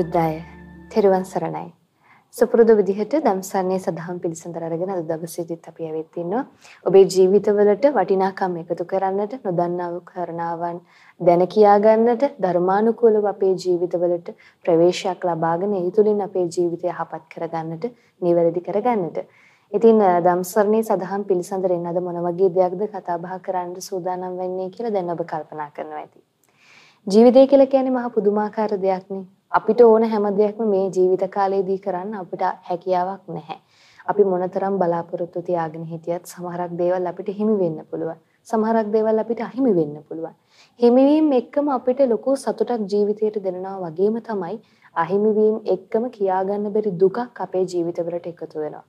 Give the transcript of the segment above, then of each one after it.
Буддая, Тирувансаранай. සුපුරුදු විදිහට ධම්සන්නේ සදහම් පිළිසඳර අරගෙන අද දවසේදීත් අපි ඇවිත් ඉන්නවා. ඔබේ ජීවිතවලට වටිනාකම් එකතු කරන්නට, නොදන්නා කරණාවන් දැන කියා ගන්නට, ධර්මානුකූලව අපේ ජීවිතවලට ප්‍රවේශයක් ලබාගෙන ඒ තුලින් අපේ ජීවිතය යහපත් කරගන්නට, නිවැරදි කරගන්නට. ඉතින් ධම්සරණේ සදහම් පිළිසඳරෙන් අද මොන වගේ දෙයක්ද කතා බහ කරන්න සූදානම් වෙන්නේ කියලා දැන් ඔබ කල්පනා කරනවා ඇති. ජීවිතය කියලා කියන්නේ මහා පුදුමාකාර දෙයක් නේ. අපිට ඕන හැම දෙයක්ම මේ ජීවිත කාලයේදී කරන්න අපිට හැකියාවක් නැහැ. අපි මොනතරම් බලාපොරොත්තු තියාගෙන හිටියත් සමහරක් දේවල් අපිට හිමි වෙන්න පුළුවන්. සමහරක් දේවල් අපිට අහිමි වෙන්න පුළුවන්. හිමිවීම එක්කම අපිට ලොකු සතුටක් ජීවිතයට දෙනවා වගේම තමයි අහිමිවීම එක්කම කියාගන්න බැරි දුකක් අපේ ජීවිතවලට එකතු වෙනවා.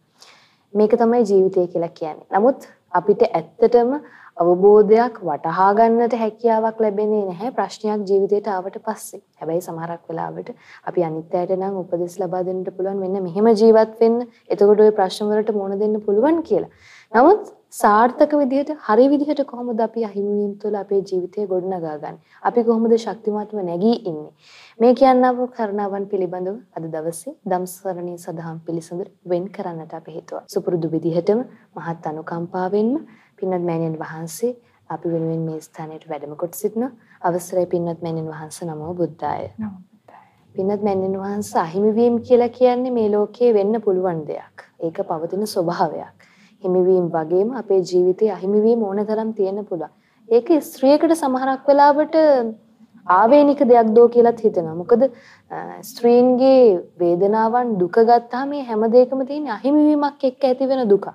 මේක තමයි ජීවිතය කියලා කියන්නේ. නමුත් අපිට ඇත්තටම අවබෝධයක් වටහා ගන්නට හැකියාවක් ලැබෙන්නේ නැහැ ප්‍රශ්නයක් ජීවිතේට ආවට පස්සේ. හැබැයි සමහරක් වෙලාවට අපි අනිත් අයට නම් උපදෙස් ලබා දෙන්නට පුළුවන් මෙන්න මෙහෙම ජීවත් වෙන්න. එතකොට ওই ප්‍රශ්න වලට මුහුණ දෙන්න පුළුවන් කියලා. නමුත් සාර්ථක විදිහට හරි විදිහට කොහොමද අපි අහිමිවීම තුළ අපේ ජීවිතය ගොඩනගා ගන්නේ? අපි කොහොමද ශක්තිමත්ව නැගී ඉන්නේ? මේ කියන්නව කරනවන් පිළිබඳව අද දවසේ ධම්සරණී සදහම් පිළිසඳර වෙන් කරන්නට අපි හිතුවා. සුපුරුදු විදිහටම මහත් අනුකම්පාවෙන්ම පින්වත් මෑණියන් වහන්සේ අපි වෙනුවෙන් මේ ස්ථානයට වැඩම කොට සිටින අවසරයි පින්වත් මෑණියන් වහන්සේ නමෝ බුද්ධාය. පින්වත් මෑණියන් වහන්සේ අහිමිවීම කියලා කියන්නේ මේ ලෝකයේ වෙන්න පුළුවන් දෙයක්. ඒක පවතින ස්වභාවයක්. හිමිවීම වගේම අපේ ජීවිතයේ අහිමිවීම ඕන තරම් තියෙන්න පුළුවන්. ඒක ස්ත්‍රියකට සමහරක් වෙලාවට ආවේනික දෙයක් දෝ කියලාත් හිතෙනවා. මොකද ස්ත්‍රීන්ගේ වේදනාවන් දුක ගත්තාම මේ හැම දෙයකම තියෙන අහිමිවීමක් එක්ක ඇති වෙන දුකක්.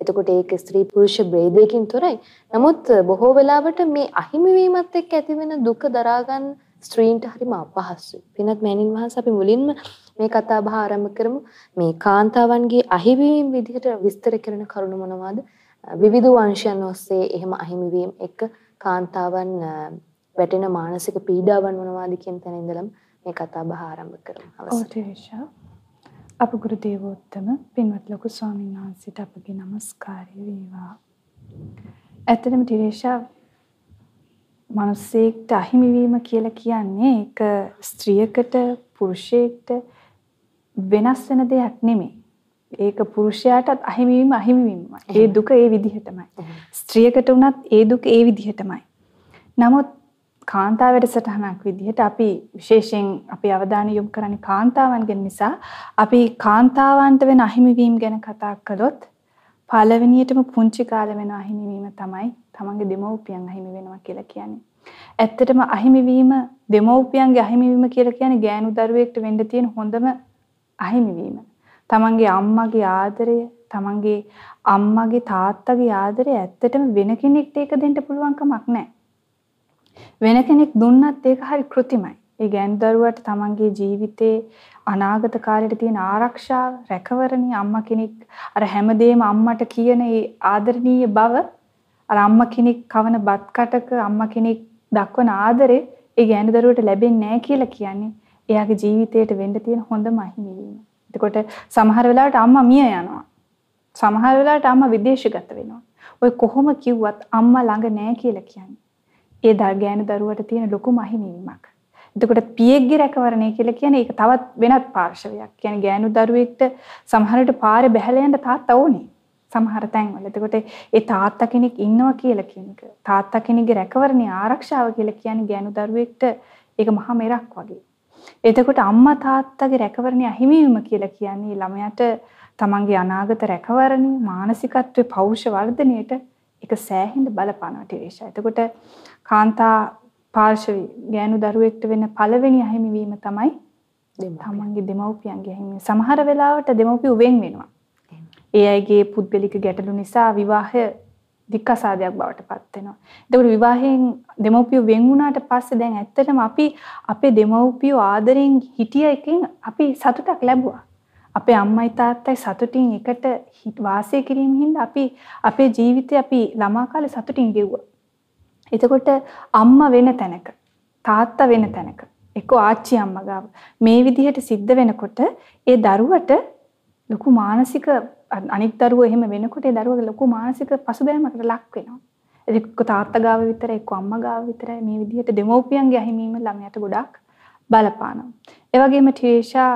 එතකොට ඒක ස්ත්‍රී පුරුෂ ભેදයකින් තොරයි. නමුත් බොහෝ වෙලාවට මේ අහිමිවීමත් එක්ක ඇතිවෙන දුක දරා ගන්න ස්ත්‍රීන්ට හරිම අපහසුයි. පිනත් මෑණින් වහන්සේ අපි මුලින්ම මේ කතා බහ ආරම්භ කරමු. මේ කාන්තාවන්ගේ අහිමිවීම විදිහට විස්තර කරන කරුණු මොනවාද? විවිධ වංශයන් ඔස්සේ එහෙම අහිමිවීම එක්ක කාන්තාවන් වැටෙන මානසික පීඩාවන් මොනවාද කියන තැන ඉඳලම මේ කතා බහ ආරම්භ කරමු. අවසරයි. අප ගුරු දේවෝත්තම පින්වත් ලොකු ස්වාමීන් වහන්සේට අපගේ নমස්කාරය වේවා. ඇත්තටම ටිරේෂා මිනිස්සෙක්ට අහිමි වීම කියලා කියන්නේ ඒක ස්ත්‍රියකට පුරුෂයෙක්ට වෙනස් වෙන දෙයක් නෙමෙයි. ඒක පුරුෂයාටත් අහිමි වීම අහිමි වීමයි. ඒ දුක ඒ විදිහටමයි. ස්ත්‍රියකට වුණත් ඒ දුක ඒ විදිහටමයි. නමුත් කාන්තා වැඩසටහනක් විදිහට අපි විශේෂයෙන් අපේ අවධානය යොමු කරන්නේ කාන්තාවන් ගැන නිසා අපි කාන්තාවන්ට වෙන අහිමිවීම ගැන කතා කළොත් පළවෙනියටම පුංචි කාලේ වෙන අහිමිවීම තමයි තමන්ගේ දෙමව්පියන් අහිමි වෙනවා කියලා කියන්නේ. ඇත්තටම අහිමිවීම දෙමව්පියන්ගේ අහිමිවීම කියලා කියන්නේ ගෑනු දරුවෙක්ට වෙන්න තියෙන හොඳම අහිමිවීම. තමන්ගේ අම්මගේ ආදරය, තමන්ගේ අම්මගේ තාත්තගේ ආදරය ඇත්තටම වෙන කෙනෙක්ට ඒක දෙන්න පුළුවන් කමක් නැහැ. වෙන කෙනෙක් දුන්නත් ඒක හරි કૃතිමයි. ඒ ගෑනු දරුවාට තමන්ගේ ජීවිතේ අනාගත කාලෙට තියෙන ආරක්ෂාව, රැකවරණය අම්මා කෙනෙක් අර හැමදේම අම්මට කියන ඒ ආදරණීය බව අර අම්මා කෙනෙක් කවන බත් කටක අම්මා කෙනෙක් දක්වන ආදරේ ඒ ගෑනු දරුවට ලැබෙන්නේ නැහැ කියලා කියන්නේ එයාගේ ජීවිතයට වෙන්න තියෙන හොඳම අහිමිවීම. එතකොට සමහර වෙලාවට අම්මා මිය යනවා. සමහර වෙලාවට අම්මා විදේශගත වෙනවා. ඔය කොහොම කිව්වත් අම්මා ළඟ නැහැ කියලා කියන්නේ. ඒ ගෑනු දරුවට තියෙන ලොකුම අහිමිවීමක්. එතකොට පියෙක්ගේ රැකවරණය කියලා කියන්නේ ඒක තවත් වෙනත් පාර්ශවයක්. කියන්නේ ගෑනු දරුවෙක්ට සමහරට පාරේ බැහැලා යන්න තාත්තා ඕනේ. සමහර තැන්වල. එතකොට ඒ තාත්තා කෙනෙක් ඉන්නවා කියලා කියන එක. තාත්තා කෙනෙක්ගේ රැකවරණය ආරක්ෂාව කියලා කියන්නේ ගෑනු දරුවෙක්ට ඒක මහා මෙරක් වගේ. එතකොට අම්මා තාත්තගේ රැකවරණය අහිමිවීම කියලා කියන්නේ ළමයාට තමන්ගේ අනාගත රැකවරණය මානසිකත්වයේ පෞෂ වර්ධනයට ඒක සෑහෙන බලපානවා ටිරේෂා. එතකොට කාන්තා පාර්ශවි ගෑනු දරුවෙක්ට වෙන පළවෙනි අහිමි වීම තමයි තමන්ගේ දෙමව්පියන්ගේ අහිමි. සමහර වෙලාවට දෙමව්පියෝ වෙන් වෙනවා. ඒ අයගේ පුද්ගලික ගැටලු නිසා විවාහය දික්කසාදයක් බවට පත් වෙනවා. එතකොට විවාහයෙන් දෙමව්පියෝ වෙන් වුණාට පස්සේ දැන් ඇත්තටම අපි අපේ දෙමව්පියෝ ආදරෙන් හිටිය එකෙන් අපි සතුටක් ලැබුවා. අපේ අම්මයි තාත්තයි සතුටින් එකට වාසය කිරීම හින්දා අපි අපේ ජීවිතේ අපි ළමා කාලේ සතුටින් ගෙව්වා. එතකොට අම්මා වෙන තැනක තාත්තා වෙන තැනක එක්ක ආච්චි අම්මා ගාව මේ විදිහට සිද්ධ වෙනකොට ඒ දරුවට ලොකු මානසික අනික් දරුවෝ එහෙම වෙනකොට ඒ දරුවගේ ලොකු මානසික පසුබෑමකට ලක් වෙනවා. එක්ක තාත්තා ගාව විතරයි එක්ක අම්මා ගාව විතරයි මේ විදිහට දෙමව්පියන්ගේ අහිමීම ළමයට ගොඩාක් බලපානවා. ඒ වගේම ටීෂා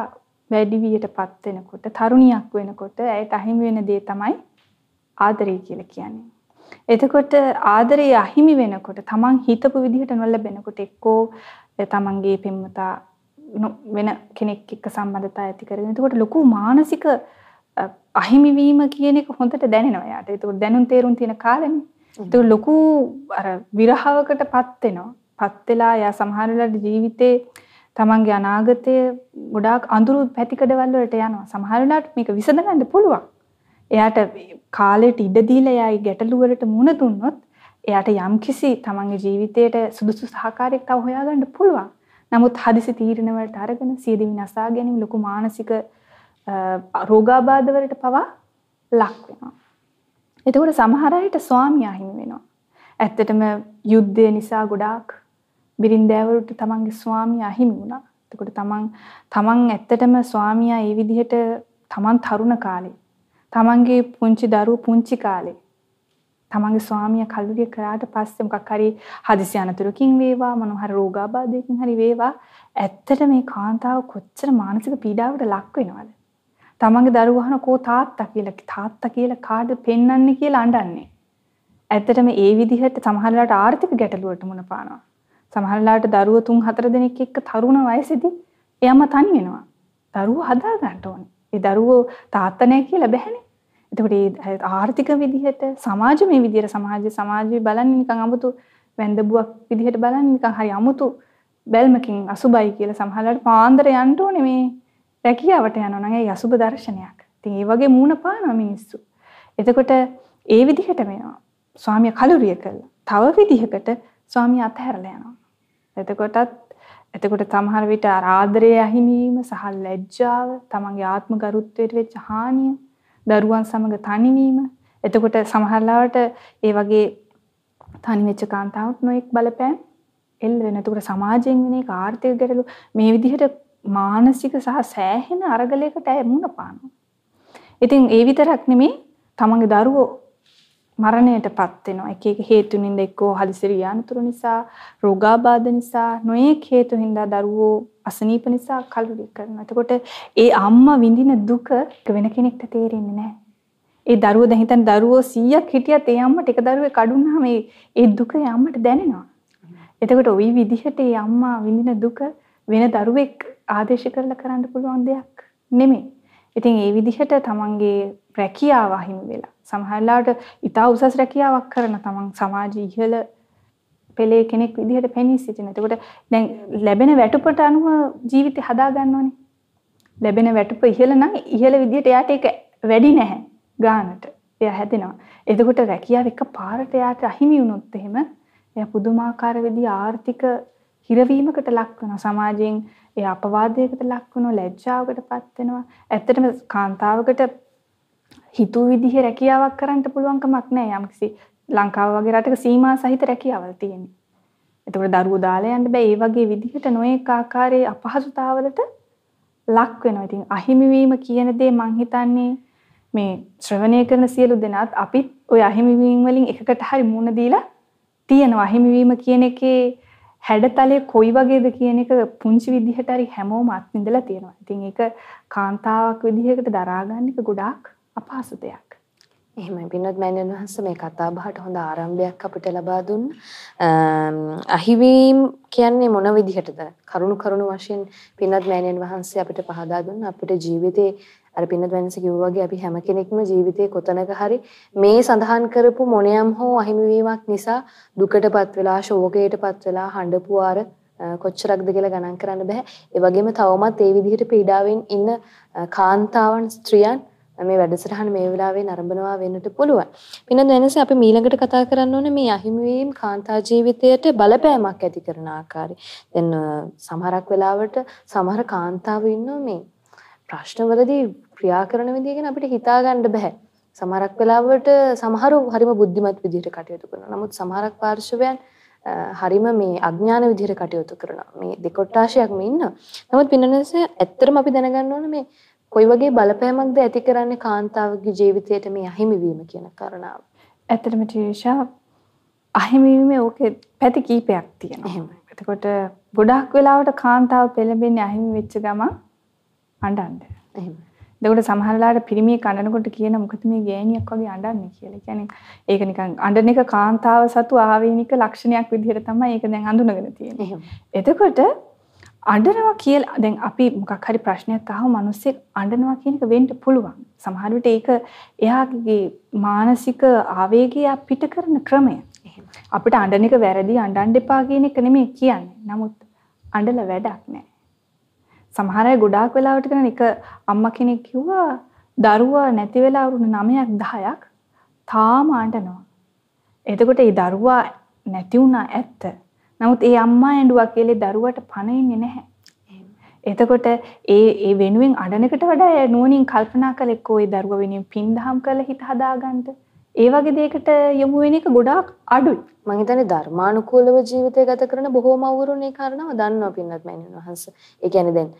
වැඩි වියටපත් වෙනකොට තරුණියක් වෙනකොට ඇයට අහිමි වෙන දේ තමයි ආදරය කියලා කියන්නේ. එතකොට ආදරේ අහිමි වෙනකොට තමන් හිතපු විදිහට නොලැබෙනකොට එක්කෝ තමන්ගේ පෙම්වතා වෙන කෙනෙක් එක්ක සම්බන්ධතා ඇති කරගෙන එතකොට ලොකු මානසික අහිමි වීම කියන එක හොඳට දැනෙනවා යාට. ඒක දැනුම් තේරුම් තියෙන කාලෙනේ. ඒක ලොකු අර විරහවකටපත් වෙනවා. පත් වෙලා යා සමහර වෙලාවට ජීවිතේ තමන්ගේ අනාගතය ගොඩාක් අඳුරු පැතිකඩවල් වලට යනවා. සමහර වෙලාවට මේක විසඳගන්න පුළුවන්. එයාට කාලයට ඉඩ දීලා එයාගේ ගැටලු වලට මුහුණ දුන්නොත් එයාට යම්කිසි තමන්ගේ ජීවිතයට සුදුසු සහකාරයෙක් තව හොයාගන්න පුළුවන්. නමුත් හදිසි තීරණ වලට අරගෙන සියදිවි නසා ගැනීම ලොකු මානසික රෝගාබාධ වලට පවා ලක් වෙනවා. එතකොට සමහර අයට ස්වාමියා හිමි වෙනවා. ඇත්තටම යුද්ධය නිසා ගොඩාක් බිරින්දෑවරුට තමන්ගේ ස්වාමියා අහිමි වුණා. එතකොට තමන් තමන් ඇත්තටම ස්වාමියා ඒ විදිහට තමන් තරුණ කාලේ තමන්ගේ පුංචි දරුවෝ පුංචි කාලේ තමන්ගේ ස්වාමියා කල්ුරිය කරාට පස්සේ මොකක් හරි හදිසි අනතුරකින් වේවා මොන හරි රෝගාබාධයකින් හරි වේවා ඇත්තට මේ කාන්තාව කොච්චර මානසික පීඩාවකට ලක් වෙනවද? තමන්ගේ දරුවහන කෝ තාත්තා කියලා තාත්තා කියලා කාටද පෙන්වන්නේ කියලා අඬන්නේ? ඇත්තටම ඒ විදිහට සමහරලාට ආර්ථික ගැටලුවට මුණ පානවා. සමහරලාට දරුවෝ තුන් හතර දෙනෙක් එක්ක තරුණ වයසේදී එයාම තනි වෙනවා. දරුවෝ හදා ගන්න ඕනේ. ඒ දරුවෝ තාත්තා නැහැ කියලා බැහැනේ. එතකොට ඒ ආර්ථික විදිහට සමාජ මේ විදිහට සමාජ සමාජය බලන්නේ නිකන් 아무තු වැන්දබුවක් විදිහට බලන්නේ නිකන් හරි 아무තු බැල්මකින් අසුබයි කියලා සමහරලාට පාන්දර යන්න ඕනේ මේ රැකියාවට යනවා නම් ඒ අසුබ දර්ශනයක්. ඉතින් ඒ වගේ මූණ පානවා මිනිස්සු. එතකොට ඒ විදිහට වෙනවා. ස්වාමියා කලුරිය කළා. තව විදිහකට ස්වාමියා අතහැරලා යනවා. එතකොටත් එතකොට සමහර විට ආදරය අහිමිවීම සහ ලැජ්ජාව තමන්ගේ ආත්ම ගරුත්වයට වෙච්ච හානිය දරුවන් සමග තනිවීම එතකොට සමහරලාවට ඒ වගේ තනි වෙච්ච කාන්තාවක් නොඑක් බලපෑම් එල්ල වෙන. එතකොට සමාජයෙන් වෙන එක ආර්ථික ගැටලු මේ විදිහට මානසික සහ සෑහෙන අරගලයකට ඇය මුණ පානවා. ඉතින් ඒ විතරක් නෙමේ තමන්ගේ දරුවෝ මරණයටපත් වෙනවා. එක එක හේතු නින්ද එක්කෝ හදිසිරි අනතුරු නිසා, රෝගාබාධ නිසා, නොයෙක් හේතු හින්දා දරුවෝ අසනීප නිසා කලුරි කරනවා. එතකොට ඒ අම්මා විඳින දුක වෙන කෙනෙක්ට තේරෙන්නේ නැහැ. ඒ දරුවෝ දැන් හිතන්න දරුවෝ 100ක් හිටියත් ඒ අම්මට එක දරුවෙක් අඩුනහම ඒ ඒ දුක ඒ අම්මට දැනෙනවා. එතකොට ওই විදිහට ඒ අම්මා විඳින දුක වෙන දරුවෙක් ආදේශ කරලා කරන්න පුළුවන් දෙයක් නෙමෙයි. ඉතින් ඒ විදිහට තමන්ගේ රැකියාව අහිමි වෙලා සමහරලාට ඉතා උසස් රැකියාවක් කරන තමන් සමාජයේ ඉහළ පෙළේ කෙනෙක් විදිහට පෙනී සිටින. එතකොට දැන් ලැබෙන වැටුපට අනුව ජීවිතය හදා ගන්නවනේ. ලැබෙන වැටුප ඉහළ නම් ඉහළ විදිහට එයාට ඒක වැඩි නැහැ ගානට. එයා හැදෙනවා. එතකොට රැකියාව එක පාරට එයාට අහිමි වුණොත් එහෙම එයා පුදුමාකාර විදිහ ආර්ථික හිරවීමකට ලක් වෙනවා. සමාජයෙන් එයා අපවාදයකට ලක් වෙනවා, ලැජ්ජාවකටපත් වෙනවා. ඇත්තටම කාන්තාවකට හිතුව විදිහේ රැකියාවක් කරන්න පුළුවන්කමක් නැහැ. යම්කිසි ලංකාව වගේ රටක සීමා සහිත රැකියාවල් තියෙන්නේ. එතකොට දරුවෝ දාලා යන්න බෑ. ඒ වගේ විදිහට නොඑක ආකාරයේ අපහසුතාවලට ලක් වෙනවා. ඉතින් අහිමිවීම කියන දේ මං හිතන්නේ මේ ශ්‍රවණය කරන සියලු දෙනාත් අපිත් ওই අහිමිවීම වලින් එකකට හරි මුණ දීලා තියෙනවා. අහිමිවීම කියන එකේ හැඩතලය කොයි වගේද කියන එක පුංචි විදිහට හරි හැමෝම අත්විඳලා තියෙනවා. ඉතින් ඒක කාන්තාවක් විදිහකට දරාගන්න එක ගොඩාක් අපහසු දෙයක්. එහෙමයි පින්වත් මෑණියන් වහන්සේ මේ කතා බහට හොඳ ආරම්භයක් අපිට ලබා දුන්න. අහිවීම් කියන්නේ මොන විදිහටද? කරුණු කරුණු වශයෙන් පින්වත් මෑණියන් වහන්සේ අපිට පහදා දුන්න අපිට ජීවිතේ අර පින්වත් මෑණියන්සේ කිව්වා වගේ අපි හැම කෙනෙක්ම ජීවිතේ කොතනක හරි මේ සඳහන් කරපු මොනියම් හෝ අහිමිවීමක් නිසා දුකටපත් වෙලා ශෝකයටපත් වෙලා හඬපු ආර කොච්චරක්ද කියලා ගණන් කරන්න බෑ. ඒ වගේම තවමත් ඒ විදිහට පීඩාවෙන් ඉන්න කාන්තාවන් ස්ත්‍රියන් මේ වැඩසටහන මේ වෙලාවේ නරඹනවා වෙන්නට පුළුවන්. පින්නත් වෙනස අපි මීළඟට කතා කරන්න ඕනේ මේ අහිමිවීම කාන්තා ජීවිතයට බලපෑමක් ඇති කරන ආකාරය. දැන් සමහරක් වෙලාවට සමහර කාන්තාවෝ ඉන්නවා මේ ප්‍රශ්නවලදී ක්‍රියා කරන විදිය ගැන අපිට හිතා ගන්න බෑ. සමහරක් වෙලාවට සමහරු හරිම බුද්ධිමත් විදිහට කටයුතු කරනවා. නමුත් සමහරක් පාර්ශවයන් හරිම මේ අඥාන විදිහට කටයුතු කරනවා. මේ දෙකොට්ටාශයක්ම ඉන්නවා. නමුත් පින්නනස ඇත්තටම අපි දැනගන්න ඕනේ මේ කොයි වගේ බලපෑමක්ද ඇති කරන්නේ කාන්තාවගේ ජීවිතයට මේ අහිමි වීම කියන කාරණාව. ඇත්තටම ටීෂා අහිමි වීමේ ඕකේ පැති කීපයක් තියෙනවා. එතකොට ගොඩක් වෙලාවට කාන්තාව පෙළඹෙන්නේ අහිමි වෙච්ච ගමන් අඬන්න. එහෙමයි. එතකොට සමහරලාට පිරිමියෙක් අඬනකොට කියන මොකද මේ ගෑණියක් වගේ අඬන්නේ කියලා. කියන්නේ ඒක නිකන් අඬන එක කාන්තාව සතු ආවේනික ලක්ෂණයක් විදිහට තමයි ඒක දැන් හඳුනගෙන තියෙන්නේ. එතකොට අඬනවා කියලා දැන් අපි මොකක් හරි ප්‍රශ්නයක් අහව මිනිස්සෙක් අඬනවා කියන එක වෙන්න පුළුවන්. සමහර විට ඒක එයාගේ මානසික ආවේගය පිට කරන ක්‍රමය. අපිට අඬන එක වැරදි අඬන්න එපා කියන එක නෙමෙයි කියන්නේ. නමුත් අඬලා වැඩක් නැහැ. සමහර අය ගොඩාක් වෙලාවට කරන එක අම්මා කෙනෙක් කිව්වා දරුවා නැති වෙලා වුණ 9ක් 10ක් තාම අඬනවා. එතකොට ඒ දරුවා නැති වුණා ඇත්ත. නමුත් ඒ අම්මා ඇඬුවා කියලා දරුවට පණ ඉන්නේ නැහැ. එතකොට ඒ ඒ වෙනුවෙන් අඬනකට වඩා නුවණින් කල්පනා කළ එක්කෝ ඒ දරුවා වෙනුවෙන් පින්දහම් කරලා හිත හදාගන්න. ඒ වගේ දෙයකට යොමු වෙන එක ගොඩාක් අඩුයි. මම හිතන්නේ ධර්මානුකූලව ජීවිතය ගත කරන බොහෝම අවුරුන් ඒ කාරණාව දන්නවා පින්නත් මෑණියන් වහන්සේ. ඒ කියන්නේ දැන්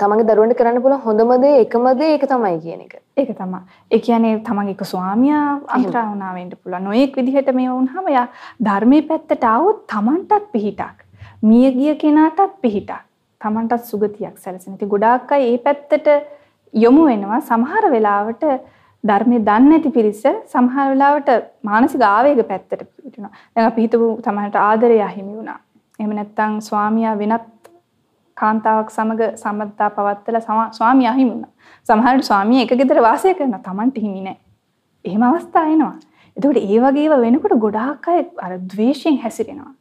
තමන්ගේ දරුවන්ට කරන්න පුළුවන් හොඳම දේ එකම දේ ඒක තමයි කියන එක. ඒක තමයි. ඒ කියන්නේ තමන්ගේ එක ස්වාමියා අන්තරා වුණා වෙන්න පුළුවන්. නොඑක් විදිහට මේ වුණාම යා ධර්මයේ පැත්තට ආවොත් තමන්ටත් පිහිටක්. මිය ගිය කෙනාටත් පිහිටක්. තමන්ටත් සුගතියක් සැලසෙන. ඉතින් ගොඩාක් අය මේ පැත්තට යොමු වෙනවා. සමහර වෙලාවට ධර්මයේ දන්නේ නැති පිරිස සමහර වෙලාවට මානසික ආවේග පැත්තට පිටිනවා. දැන් අපි හිතමු තමයිට ආදරය අහිමි වුණා. එහෙම නැත්නම් ස්වාමියා වෙනත් කාන්තාවක් සමග සම්බන්ධතා පවත්තලා ස්වාමියා අහිමි වුණා. සමහරවිට ස්වාමියා එක ගෙදර වාසය කරනවා. Tamanට හිමි නැහැ. එහෙම අවස්ථා එනවා. එතකොට ඒ වගේ ඒවා වෙනකොට ගොඩාක් අය අර ද්වේෂයෙන් හැසිරෙනවා.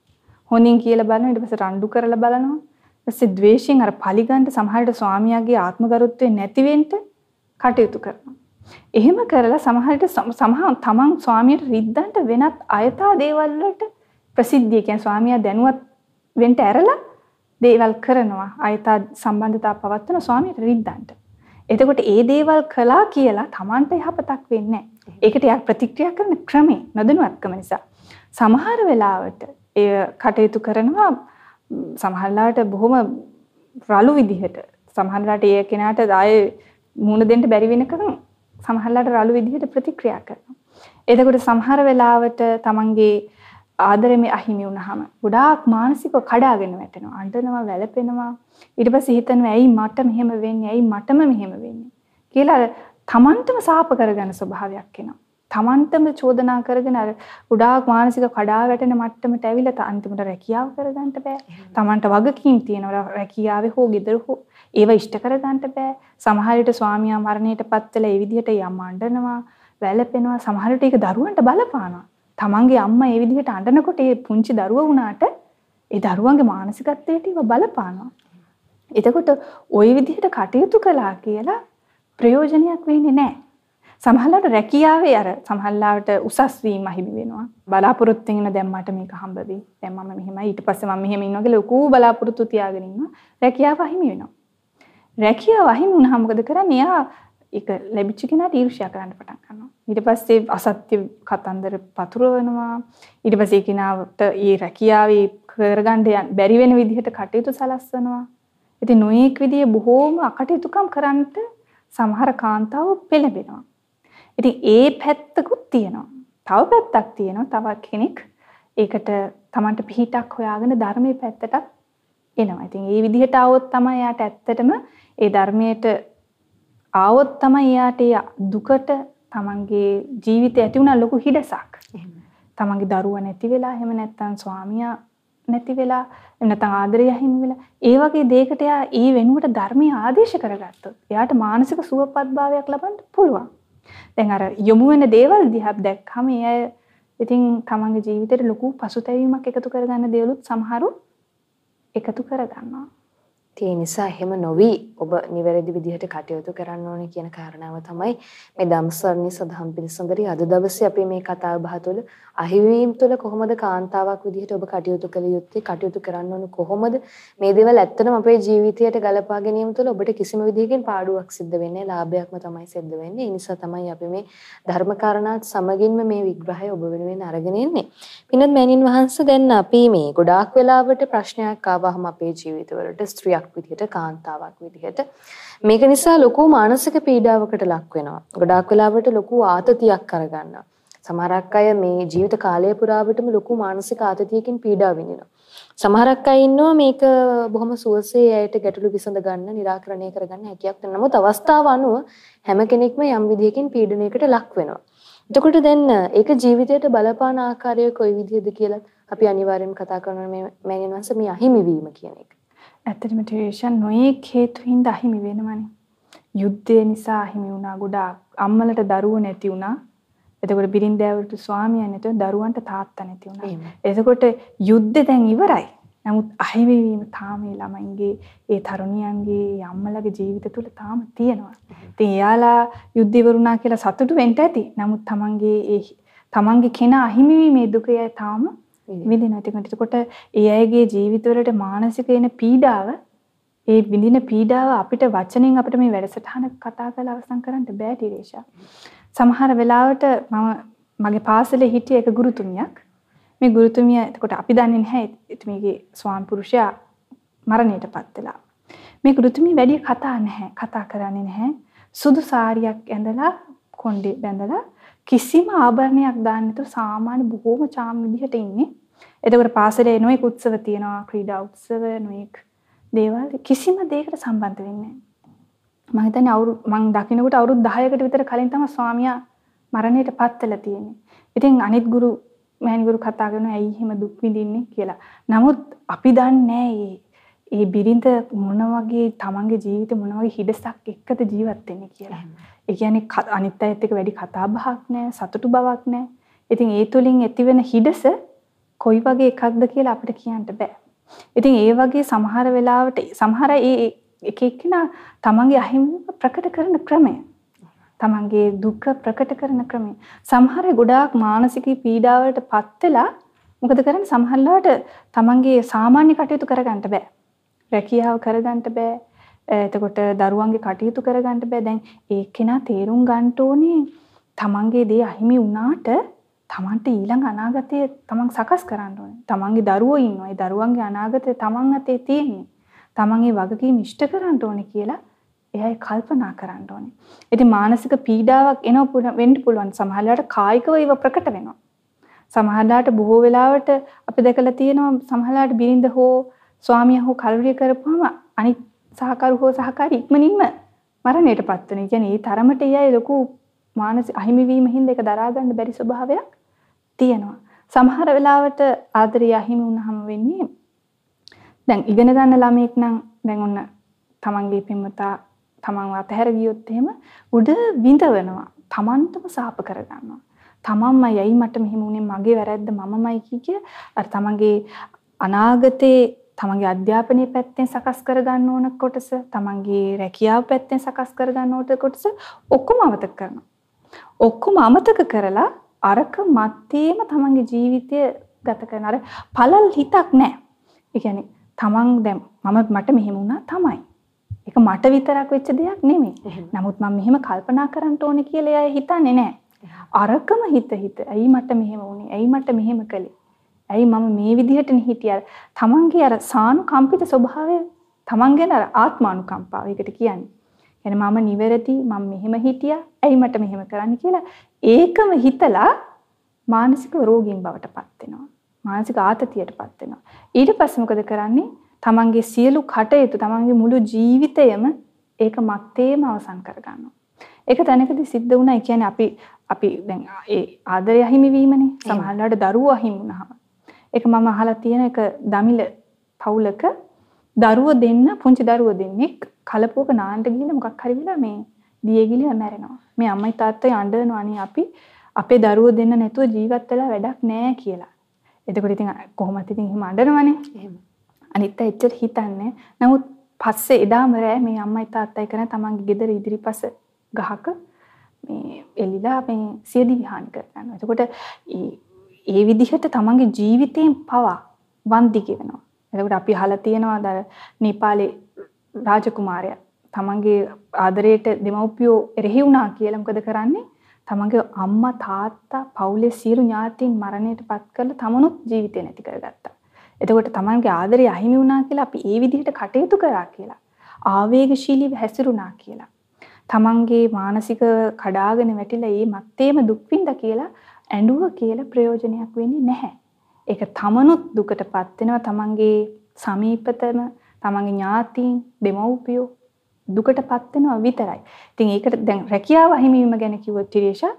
හොඳින් කියලා බලනවා ඊට පස්සේ රණ්ඩු කරලා බලනවා. ඊපස්සේ ද්වේෂයෙන් අර පලිගන්න සමහරවිට ස්වාමියාගේ ආත්මගරුත්වය නැති වෙන්න කටයුතු කරනවා. එහෙම කරලා සමහරට සමහර තමන් ස්වාමියට රිද්දන්ට වෙනත් අයථා දේවල් වලට ප්‍රසිද්ධිය කියන්නේ ස්වාමියා දැනුවත් වෙන්න ඇරලා දේවල් කරනවා අයථා සම්බන්ධතා පවත්වන ස්වාමියට රිද්දන්ට. එතකොට ඒ දේවල් කළා කියලා තමන්ට යහපතක් වෙන්නේ නැහැ. ඒකට යා ප්‍රතික්‍රියා කරන ක්‍රමේ නොදැනුවත්කම නිසා. සමහර වෙලාවට ඒ කටයුතු කරනවා සමහරලාට බොහොම රළු විදිහට සමහරලාට ඒ කෙනාට ආයේ මුණ දෙන්න බැරි වෙනකන් සමහරලාට රළු විදිහට ප්‍රතික්‍රියා කරනවා. එතකොට සමහර වෙලාවට තමන්ගේ ආදරෙමේ අහිමි වුණාම ගොඩාක් මානසිකව කඩාගෙන වැටෙනවා. අඬනවා, වැළපෙනවා. ඊට පස්සේ හිතනවා ඇයි මට මෙහෙම වෙන්නේ? ඇයි මටම මෙහෙම වෙන්නේ? කියලා තමන්ටම සාප කරගන්න ස්වභාවයක් එනවා. තමන්ටම චෝදනා කරගෙන අර ගොඩාක් මානසික කඩා වැටෙන මට්ටමට ඇවිල්ලා අන්තිමට රැකියාව කරගන්න බෑ. තමන්ට වගකීම් තියෙනවා රැකියාවේ හෝ ගෙදර හෝ ඒව ඉෂ්ට කරගන්න බෑ. සමහර විට ස්වාමියා මරණයටපත් වෙලා ඒ විදිහට යම් අඬනවා, වැළපෙනවා. සමහර විට ඒක දරුවන්ට බලපානවා. තමන්ගේ අම්මා ඒ විදිහට අඬනකොට ඒ පුංචි දරුවා වුණාට ඒ දරුවන්ගේ මානසිකත්වයට ඒව බලපානවා. එතකොට ওই විදිහට කටයුතු කළා කියලා ප්‍රයෝජනයක් වෙන්නේ නැහැ. සමහරවිට රැකියාවේ අර සමහරවිට උසස් වීම හිමි වෙනවා. බලාපොරොත්තු වෙන දැන් මට මේක හම්බ වෙයි. දැන් මම මෙහෙමයි ඊට පස්සේ මම මෙහෙම ඉන්නවා කියලා ලොකු බලාපොරොත්තු තියාගෙන ඉන්නවා. රැකියාව හිමි වෙනවා. රැකියාව අහිමි වුණාම මොකද කරන්නේ? එයා ඒක ලැබිච්ච කෙනාට ඊර්ෂ්‍යා කරන්න පටන් ගන්නවා. ඊට පස්සේ අසත්‍ය කතන්දර පතුරවනවා. ඊට පස්සේ කෙනාට ඒ රැකියාවේ කරගන්න බැරි වෙන විදිහට කටයුතු සලස්වනවා. ඉතින් නොයේක් විදිහේ බොහෝම අකටයුතුකම් කරන්නට සමහර කාන්තාව පෙළඹෙනවා. ඉතින් ඒ පැත්තකුත් තියෙනවා. තව පැත්තක් තියෙනවා. තව කෙනෙක් ඒකට Tamanට පිහිටක් හොයාගෙන ධර්මයේ පැත්තටත් එනවා. ඉතින් ඒ විදිහට આવොත් තමයි යාට ඇත්තටම ඒ ධර්මයට ආවොත් තමයි එයාට දුකට තමන්ගේ ජීවිතය ඇති වුණා ලොකු හිඩසක්. තමන්ගේ දරුවා නැති වෙලා එහෙම නැත්නම් ස්වාමියා නැති වෙලා නැත්නම් ආදරය හිමි වෙලා ඒ වගේ දෙයකට එයා ඒ වෙනුවට ධර්මීය ආදේශ කරගත්තොත් එයාට මානසික සුවපත්භාවයක් ලබන්න පුළුවන්. දැන් අර යොමු වෙන දේවල් දිහා දැක්කම එයා ඉතින් තමන්ගේ ජීවිතේට ලොකු පසුතැවීමක් එකතු කරගන්න දේවලුත් සමහරු එකතු කරගන්නවා. ඒ නිසා එහෙම නොවි ඔබ නිවැරදි විදිහට කටයුතු කරන්න ඕනේ කියන කාරණාව තමයි මේ ධම්සරණී සදහම් පිළිසඳරි අද දවසේ අපි මේ කතාව බහ තුළ අහිවීම් තුළ කොහොමද කාන්තාවක් විදිහට ඔබ කටයුතු කළ යුත්තේ කටයුතු කරන්න ඕන කොහොමද මේ දේවල් ඇත්තටම අපේ ජීවිතයට ගලපා ගැනීම තුළ ඔබට කිසිම විදිහකින් පාඩුවක් සිද්ධ වෙන්නේ ලාභයක්ම තමයි සිද්ධ වෙන්නේ. ඒ නිසා තමයි අපි මේ ධර්ම කාරණාත් සමගින්ම මේ විග්‍රහය ඔබ වෙනුවෙන් අරගෙන එන්නේ. පින්වත් මෑණින් වහන්සේ දැන් අපි මේ ගොඩාක් වෙලාවට ප්‍රශ්නයක් ආවහම අපේ ජීවිතවලට ස්ත්‍රියක් පුරුෂයෙක් විදිහට කාන්තාවක් විදිහට මේක නිසා ලොකු මානසික පීඩාවකට ලක් වෙනවා. ගොඩාක් වෙලාවට ලොකු ආතතියක් කරගන්නවා. සමහරක් අය මේ ජීවිත කාලය පුරාවටම ලොකු මානසික ආතතියකින් පීඩා විඳිනවා. සමහරක් අය ඉන්නවා මේක බොහොම සුවසේ ඇයට ගැටලු විසඳ ගන්න, निराකරණය කරගන්න හැකියාවක් තියෙනවා. නමුත් අවස්ථාව අනුව හැම කෙනෙක්ම යම් විදියකින් පීඩනයකට ලක් වෙනවා. එතකොට දැන් ඒක ජීවිතයට බලපාන ආකාරය කොයි විදිහද කියලා අපි අනිවාර්යයෙන්ම කතා කරනවා මේ මෑණියන් වහන්සේ මේ අහිමි වීම කියන එක. ඇත්තටම ටියුෂන් නොයෙක් හේතු හින්දා අහිමි වෙනවනේ. යුද්ධය නිසා අහිමි වුණා ගොඩාක්. අම්මලට දරුවෝ නැති වුණා. එතකොට බිරින්දෑවලට ස්වාමියා නැතුව දරුවන්ට තාත්තා නැති වුණා. එතකොට යුද්ධ දැන් ඉවරයි. නමුත් අහිමි වීම තාම ඒ ළමයින්ගේ ඒ තරුණියන්ගේ අම්මලගේ ජීවිත තුළ තාම තියෙනවා. ඉතින් එයාලා යුද්ධ ඉවරුණා කියලා සතුටු වෙන්න ඇති. නමුත් තමන්ගේ ඒ තමන්ගේ කෙනා අහිමි වීමේ දුකය තාම විඳිනවා. එතකොට ඒ අයගේ ජීවිතවලට මානසික එන පීඩාව ඒ විඳින පීඩාව අපිට වචනෙන් අපිට මේ වැඩසටහන කතා කරලා අවසන් කරන්න බෑ ටිරේෂා. සමහර වෙලාවට මම මගේ පාසලේ හිටිය එක ගුරුතුමියක් මේ ගුරුතුමිය එතකොට අපි දන්නේ නැහැ එතුමියගේ ස්වාමි පුරුෂයා මරණයටපත් වෙලා. මේ ගුරුතුමිය වැඩි කතා නැහැ. කතා කරන්නේ නැහැ. සුදු සාරියක් ඇඳලා කොණ්ඩේ බැඳලා කිසිම ආභරණයක් දාන්න නැතුව සාමාන්‍ය බොහොම චාම් විදිහට ඉන්නේ. එතකොට පාසලේ නොයෙක් උත්සව තියෙනවා ක්‍රීඩා උත්සව නොයෙක් දේවල් කිසිම දෙයකට සම්බන්ධ වෙන්නේ නැහැ. මම හිතන්නේ අවුරු මං දකින්නකොට අවුරුදු 10කට විතර කලින් තමයි ස්වාමියා මරණයට පත් වෙලා තියෙන්නේ. ඉතින් අනිත් ගුරු මෑණිගුරු කතා කරනවා ඇයි එහෙම දුක් විඳින්නේ කියලා. නමුත් අපි දන්නේ ඒ බිරිඳ මොන වගේ තමන්ගේ ජීවිතේ මොන වගේ හිඩසක් එක්කද ජීවත් වෙන්නේ කියලා. ඒ කියන්නේ අනිත් අයත් එක්ක වැඩි කතා බහක් නැහැ, සතුටු බවක් නැහැ. ඉතින් ඒ තුලින් ඇතිවෙන හිඩස කොයි වගේ එකක්ද කියලා අපිට කියන්න බෑ. ඉතින් ඒ වගේ සමහර වෙලාවට සමහර ඒ එක එක්කිනා තමන්ගේ අහිමිව ප්‍රකට කරන ක්‍රමය තමන්ගේ දුක ප්‍රකට කරන ක්‍රමය සමහර ගොඩාක් මානසික පීඩාවලට පත් වෙලා මොකද කරන්නේ සමහරලාට තමන්ගේ සාමාන්‍ය කටයුතු කරගන්න බෑ රැකියාව කරගන්න බෑ එතකොට දරුවන්ගේ කටයුතු කරගන්න බෑ. දැන් ඒ කෙනා තේරුම් ගන්න ඕනේ තමන්ගේ දේ අහිමි වුණාට තමන්ට ඊළඟ අනාගතය තමන් සකස් කරන්න ඕනේ. තමන්ගේ දරුවෝ ඉන්නවා. ඒ දරුවන්ගේ අනාගතය තමන් අතේ තියෙන්නේ. තමන් ඒ වගකීම් ඉෂ්ට කරන්න ඕනේ කියලා එයයි කල්පනා කරන්න ඕනේ. ඉතින් මානසික පීඩාවක් එනව වෙන්න පුළුවන්. සමහරවිට කායිකව ඒව ප්‍රකට වෙනවා. සමහරවිට බොහෝ වෙලාවට අපි දැකලා තියෙනවා සමහරවිට බිරිඳ හෝ ස්වාමියා හෝ කලුරිය කරපුවම අනිත් සහකරු හෝ සහකාරී ඉක්මනින්ම මරණයටපත් වෙන. කියන්නේ ඒ තරමට එයයි ලොකු මානසික අහිමි වීම හින්දා ඒක දරා ගන්න බැරි ස්වභාවයක් තියෙනවා. සමහර වෙලාවට ආදරය අහිමි වුණාම වෙන්නේ දැන් ඉගෙන ගන්න ළමෙක් නම් දැන් ඔන්න තමන්ගේ පෙම්වතා තමන්ව අතහැර ගියොත් එහෙම උඩ විඳවනවා. තමන්ටම සාප කරගන්නවා. තමන්මයි ඇයි මට මෙහෙම වුනේ මගේ වැරද්ද මමමයි කිය අර තමන්ගේ අනාගතේ තමන්ගේ අධ්‍යාපනයේ පැත්තෙන් සකස් කරගන්න ඕන කොටස, තමන්ගේ රැකියාව පැත්තෙන් සකස් කරගන්න ඕන කොටස ඔක්කොම අමතක කරනවා. ඔක්කොම අමතක කරලා අරක මැත්තේම තමන්ගේ ජීවිතය ගත කරන අර පළල් හිතක් නැහැ. ඒ කියන්නේ තමන් දැන් මම මට මෙහෙම වුණා තමයි. ඒක මට විතරක් වෙච්ච දෙයක් නෙමෙයි. නමුත් මම මෙහෙම කල්පනා කරන්න ඕනේ කියලා එයා හිතන්නේ නැහැ. අරකම හිත හිත ඇයි මට මෙහෙම වුනේ? ඇයි මට මෙහෙම කළේ? ඇයි මම මේ විදිහටනේ හිටියර තමන්ගේ අර සානුකම්පිත ස්වභාවය තමන්ගෙන අර ආත්මානුකම්පාව ඒකට කියන්නේ. يعني මම නිවැරදි මම මෙහෙම හිටියා ඇයි මට මෙහෙම කරන්න කියලා ඒකම හිතලා මානසික රෝගීන් බවට පත් වෙනවා. මානසික ආතතියටපත් වෙනවා. ඊට පස්සේ මොකද කරන්නේ? තමන්ගේ සියලු කටයුතු තමන්ගේ මුළු ජීවිතයම ඒක මත්තේම අවසන් කරගන්නවා. ඒක තැනකදී සිද්ධ වුණා. ඒ කියන්නේ අපි අපි දැන් ඒ ආදරය අහිමි වීමනේ. සමහරවිට දරුවෝ අහිමි වුණාම ඒක මම අහලා තියෙන එක දමිල පවුලක දරුවෝ දෙන්න පුංචි දරුවෝ දෙන්නෙක් කලපුවක නාන්න ගිහිල්ලා මොකක් හරි වෙලා මේ දියේ ගිලිලා මැරෙනවා. මේ අම්මයි තාත්තයි අඬනවා අනේ අපි අපේ දරුවෝ දෙන්න නැතුව ජීවත් වෙලා වැඩක් නැහැ කියලා. එතකොට ඉතින් කොහොමද ඉතින් එහෙම අඬනවනේ. එහෙම. අනිත් අය එච්චර හිතන්නේ. නමුත් පස්සේ එදාම රෑ මේ අම්මයි තාත්තයි කරන තමන්ගේ ගෙදර ඉදිරිපස ගහක මේ එලිලා මේ සියදි විහානි කරනවා. එතකොට ඒ විදිහට තමන්ගේ ජීවිතයෙන් පවා වන්දි කියනවා. එතකොට අපි අහලා තියෙනවා අර නේපාලේ රාජකුමාරයා තමන්ගේ ආදරයට දෙමව්පියෝ එරෙහි වුණා කියලා මොකද කරන්නේ? තමන්ගේ අම්මා තාත්තා පවුලේ සියලු ඥාතීන් මරණයට පත් කරලා තමනුත් ජීවිතේ නැති කරගත්තා. එතකොට තමන්ගේ ආදරය අහිමි වුණා කියලා අපි ඒ විදිහට කටයුතු කරා කියලා. ආවේගශීලීව හැසිරුණා කියලා. තමන්ගේ මානසික කඩාගෙන වැටිලා ඒ මත්තේම දුක් විඳ කියලා ඇඬුව කියලා ප්‍රයෝජනයක් වෙන්නේ නැහැ. ඒක තමනුත් දුකටපත් වෙනවා තමන්ගේ සමීපතම තමන්ගේ ඥාතීන් දෙමව්පියෝ දුකටපත් වෙනවා විතරයි. ඉතින් ඒකට දැන් රැකියාව අහිමිවීම ගැන කිව්වොත් ටිරේෂා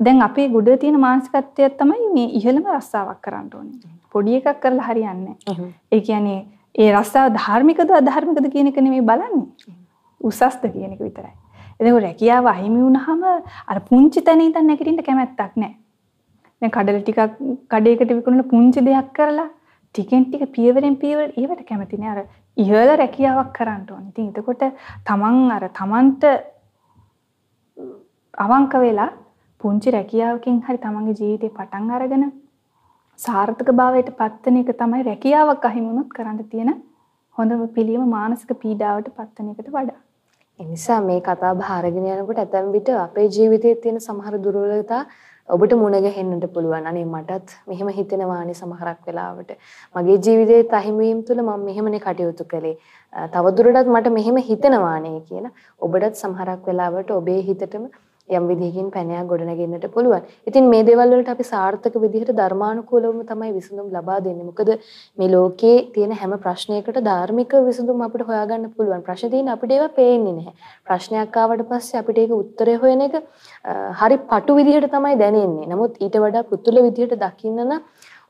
දැන් අපේ ගොඩ තියෙන මානසිකත්වය තමයි මේ ඉහළම රස්සාවක් කරන්න ඕනේ. පොඩි එකක් කරලා හරියන්නේ නැහැ. ඒ කියන්නේ ඒ රස්සාව ධාර්මිකද අධාර්මිකද කියන එක නෙමෙයි බලන්නේ. උසස්ද කියන එක විතරයි. එතකොට රැකියාව අහිමි වුණාම අර පුංචි තැන ඉඳන් නැගිටින්න කැමැත්තක් නැහැ. දැන් කඩල ටිකක් කඩේකට විකුණන පුංචි දෙයක් කරලා ටිකෙන් ටික පියවරෙන් පියවර ඒවට කැමති නෑ. අර ඉහළ රැකියාවක් කරන්න ඕනේ. ඉතින් එතකොට තමන් අර තමන්ට අවංක වෙලා පුංචි රැකියාවකින් හරි තමන්ගේ ජීවිතේ පටන් අරගෙන සාර්ථක භාවයට පත්වන එක තමයි රැකියාවක් අහිමුණොත් කරන්න තියෙන හොඳම පිළියම මානසික පීඩාවට පත්වන එකට වඩා. එනිසා මේ කතා බහ අරගෙන යනකොට ඇතැම් විට අපේ ජීවිතයේ තියෙන සමහර දුර්වලතා ඔබට මුණ ගැහෙන්නට පුළුවන්. අනේ මටත් මෙහෙම හිතෙනවානේ සමහරක් වෙලාවට. මගේ ජීවිතයේ තහිමවීම තුළ මම මෙහෙමනේ කටයුතු කළේ. තවදුරටත් මට මෙහෙම හිතෙනවානේ කියලා ඔබටත් සමහරක් වෙලාවට ඔබේ හිතටම යම් විදිහකින් පැනයක් ගොඩනගෙන්නට පුළුවන්. ඉතින් මේ දේවල් වලට අපි සාර්ථක විදිහට ධර්මානුකූලවම තමයි විසඳුම් ලබා දෙන්නේ. මොකද මේ ලෝකේ තියෙන හැම ප්‍රශ්නයකට ධාර්මික විසඳුම් අපිට හොයාගන්න පුළුවන්. ප්‍රශ්න තියෙන අපිට ඒවා පේන්නේ නැහැ. ප්‍රශ්නයක් ආවට පස්සේ අපිට ඒක උත්තරය හොයන එක හරි පටු විදිහට තමයි දැනෙන්නේ. නමුත් ඊට වඩා පුතුල විදිහට දකින්න නම්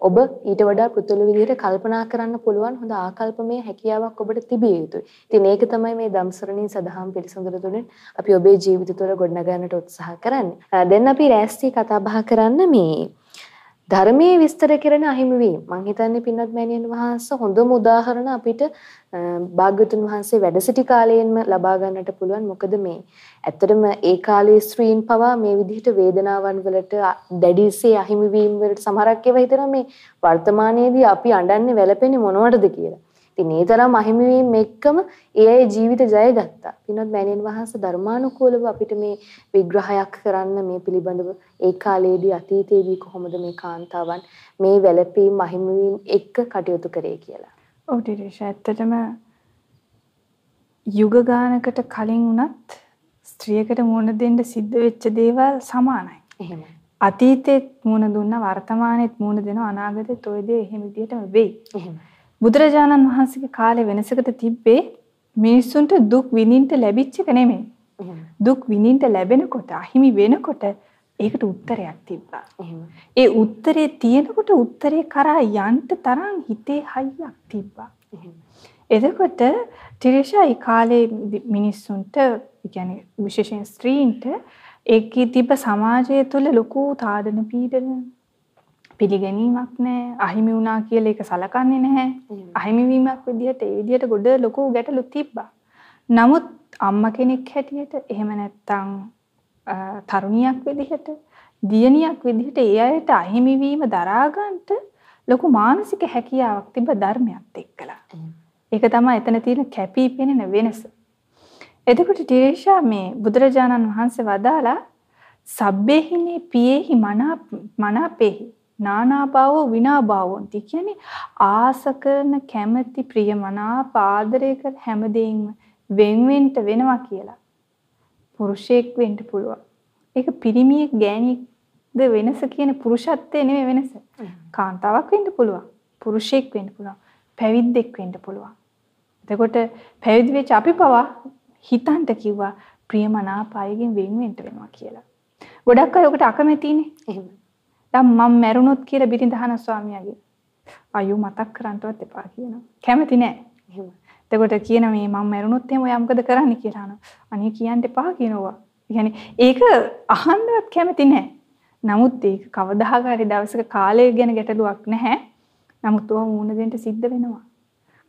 ඔබ ඊට වඩා පෘතුල විදිහට කල්පනා කරන්න පුළුවන් හොඳ ආකල්පමය හැකියාවක් ඔබට තිබිය යුතුයි. ඉතින් ඒක තමයි මේ ධම්සරණී සදහම් පිළිසඳර තුළින් අපි ඔබේ ජීවිත තුළ ගොඩනගන්නට උත්සාහ කරන්නේ. දැන් අපි රැස්ටි කතා බහ කරන්න මේ ධර්මයේ විස්තර කරන අහිමිවීම මං හිතන්නේ පින්වත් මෑණියන් වහන්සේ හොඳම උදාහරණ අපිට භාග්‍යතුන් වහන්සේ වැඩ සිටි කාලයෙන්ම ලබා ගන්නට පුළුවන් මොකද මේ ඇත්තටම ඒ කාලේ ස්ත්‍රීන් පවා මේ විදිහට වේදනාවන් වලට දැඩිසේ අහිමිවීම වලට සමහරක් ඒවා හිතනවා මේ වර්තමානයේදී අපි අඬන්නේ වැළපෙන්නේ මොනවටද කියලා. ඉතින් ඒ තරම් අහිමිවීම එක්කම ඒ අය ජීවිත ජය ගත්තා. පින්වත් මෑණියන් වහන්සේ ධර්මානුකූලව අපිට මේ විග්‍රහයක් කරන්න මේ පිළිබඳව ඒ කාලයේදී අතීතයේදී කොහොමද මේ කාන්තාවන් මේ වැළපීම් අහිමිවීම එක්ක කටයුතු කරේ කියලා. ඔව් ඩිරේෂ ඇත්තටම යුග ගානකට කලින් වුණත් ස්ත්‍රියකට මුණ දෙන්න සිද්ධ වෙච්ච දේවල් සමානයි. එහෙමයි. අතීතෙත් මුණ දුන්නා වර්තමානෙත් මුණ දෙනවා අනාගතෙත් ওই දේ එහෙම විදිහටම වෙයි. එහෙමයි. බුදුරජාණන් වහන්සේගේ කාලේ වෙනසකට තිබ්බේ මිනිස්සුන්ට දුක් විඳින්න ලැබිච්ච එක නෙමෙයි. දුක් විඳින්න ලැබෙනකොට අහිමි වෙනකොට ඒකට උත්තරයක් තිබ්බා. ඒ උත්තරේ තියෙනකොට උත්තරේ කරා යන්න තරම් හිතේ හයියක් තිබ්බා. එතකොට ටිරේෂා ඒ කාලේ මිනිස්සුන්ට කියන්නේ විශේෂයෙන් ස්ත්‍රීන්ට ඒකී තිබ්බ සමාජය තුළ ලොකු තාඩන පීඩන පිළිගැනීමක් නැහැ. අහිමි වුණා කියලා ඒක සලකන්නේ නැහැ. අහිමි වීමක් විදිහට ඒ විදිහට ගොඩ ලොකු ගැටලු තිබ්බා. නමුත් අම්මා කෙනෙක් හැටියට එහෙම නැත්තම් තරුණියක් විදිහට දියණියක් විදිහට ඒ අයට අහිමි වීම දරා ගන්නට ලොකු මානසික හැකියාවක් තිබ්බ ධර්මයක් එක්කලා. ඒක තමයි එතන තියෙන කැපී පෙනෙන වෙනස. එතකොට ටිරේෂා මේ බුදුරජාණන් වහන්සේ වදාලා සබ්බේහිනේ පියේහි මනා මනාපේහි නානාභාවෝ විනාභාවෝන්ති කියන්නේ ආස කරන කැමැති ප්‍රියමනාප ආදරය කර හැමදේම වෙන් වෙන්න වෙනවා කියලා. පුරුෂයෙක් වෙන්න පුළුවන්. ඒක පිරිමියෙක් ගෑණියෙක්ද වෙනස කියන පුරුෂත්වයේ නෙමෙයි වෙනස. කාන්තාවක් වෙන්න පුළුවන්. පුරුෂයෙක් වෙන්න පුළුවන්. පැවිද්දෙක් වෙන්න පුළුවන්. එතකොට පැවිදි වෙච්ච අපි පවා හිතන්ට කිව්වා ප්‍රියමනාප අයගෙන් වෙන් වෙන්න වෙනවා කියලා. ගොඩක් අය ඔකට අකමැතිනේ. එහෙම. දැන් මම මැරුණොත් කියලා බිරිඳ අහන ස්වාමියාගේ. අයියෝ මතක් කරන්නවත් එපා කියනවා. කැමති නෑ. එහෙම. එතකොට කියන මේ මම මැරුණොත් එහෙම ඔයා මොකද කරන්නේ කියලා අහනවා. අනේ කියන්න එපා කියනවා. يعني ඒක අහන්නවත් කැමති නෑ. නමුත් ඒක කවදා හරි දවසක කාලය ගැන ගැටලුවක් නැහැ. නමුත් ඔය මූණ දෙන්න සිද්ධ වෙනවා.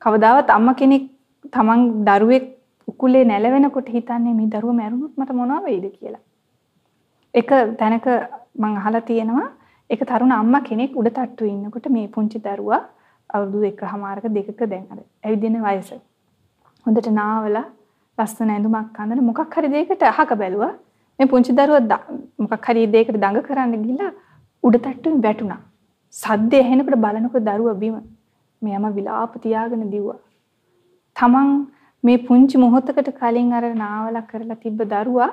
කවදාවත් අම්මා කෙනෙක් තමන් දරුවෙක් උකුලේ නැලවෙනකොට හිතන්නේ මේ දරුවා මැරුණොත් මට මොනව වෙයිද කියලා. එක තැනක මං අහලා තියෙනවා එක තරුණ අම්මා කෙනෙක් උඩ තට්ටුවේ ඉන්නකොට මේ පුංචි දරුවා අවුරුදු එකහමාරක දෙකක දැන් අර ඇවිදින වයස. හොඳට නාවලා ලස්සන ඇඳුමක් අඳන මොකක් හරි දෙයකට අහක බැලුවා. මේ පුංචි දරුවා මොකක් හරි දෙයකට දඟ කරන්න ගිහිල්ලා උඩ තට්ටුවෙන් වැටුණා. සද්දය ඇහෙනකොට බලනකොට දරුවා බිම මෙයම විලාප තියාගෙන දිව්වා. තමන් මේ පුංචි මොහොතකට කලින් අර නාවල කරලා තිබ්බ දරුවා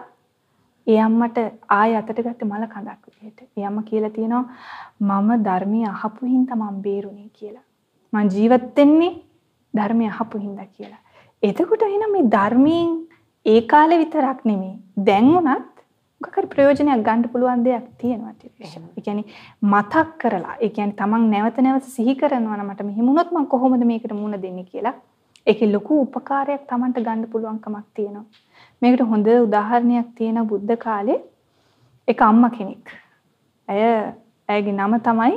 ඒ අම්මට ආය අතට ගත්ත මල කඳක් විදිහට. ඒ අම්මා කියලා තියෙනවා මම ධර්මයේ අහපු හින්දා මම බේරුණේ කියලා. මං ජීවත් වෙන්නේ ධර්මයේ අහපු හින්දා කියලා. එතකොට එහෙනම් මේ ධර්මයෙන් ඒ කාලේ විතරක් නෙමෙයි දැන් උනත් මොකක් හරි ප්‍රයෝජනයක් ගන්න පුළුවන් දෙයක් තියෙනවා ටිකේෂන්. ඒ කියන්නේ මතක් කරලා, ඒ කියන්නේ තමන් නැවත නැවත සිහි කරනවා නම් මට මෙහෙම වුණොත් මම කොහොමද මේකට මුහුණ දෙන්නේ කියලා. ඒකේ ලොකු උපකාරයක් තමන්ට ගන්න පුළුවන්කමක් තියෙනවා. මේකට හොඳ උදාහරණයක් තියෙන බුද්ධ කාලේ එක අම්මා කෙනෙක්. ඇය ඇයගේ නම තමයි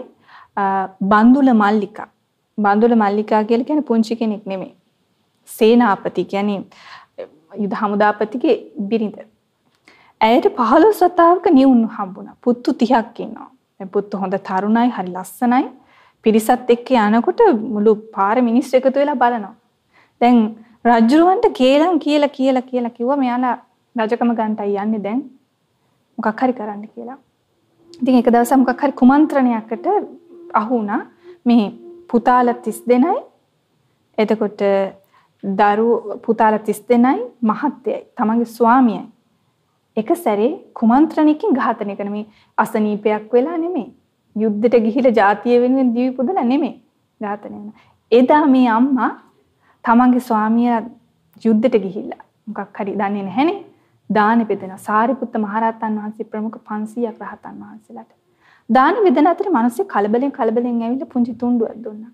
බන්දුල මල්ලිකා. බන්දුල මල්ලිකා කියලා කියන්නේ පුංචි කෙනෙක් නෙමෙයි. සේනාපති කියන්නේ යුද හමුදාපතිගේ බිරිඳ. ඇයට 15 වතාවක නිවුන් හම්බුණා. පුත්තු 30ක් ඉන්නවා. මේ පුත්තු හොඳ තරුණයි, හරි ලස්සනයි. පිරිසත් එක්ක යනකොට මුළු පාර මිනිස්සු එකතු වෙලා බලනවා. දැන් රජුරවන්ට කේලම් කියලා කියලා කියලා කිව්වා මෙයාලා රජකම ගන්නටයි යන්නේ දැන්. මොකක් හරි කරන්න කියලා. ඉතින් එක දවසක් මොකක් හරි කුමන්ත්‍රණයකට අහු වුණා. මේ පුතාලා 30 දෙනයි. එතකොට දරු පුතාලා 30 දෙනයි මහත්තයයි. තමන්ගේ ස්වාමියයි. එක සැරේ කුමන්ත්‍රණයකින් ඝාතනය කරන මේ අසනීපයක් වෙලා නෙමෙයි. යුද්ධෙට ගිහිලා ජාතිය වෙනුවෙන් දිවි පුදලා නෙමෙයි ඝාතනය වෙන. එදා මේ අම්මා තමන්ගේ ස්වාමියා යුද්ධෙට ගිහිල්ලා මොකක් හරි දන්නේ නැහැනේ. දාන බෙදෙනවා. සාරිපුත්ත මහරහතන් වහන්සේ ප්‍රමුඛ 500ක් රහතන් වහන්සේලාට. දාන බෙදෙන අතරේ මිනිස්සු කලබලෙන් කලබලෙන් ඇවිල්ලා පුංචි තුණ්ඩුවක් දුන්නා.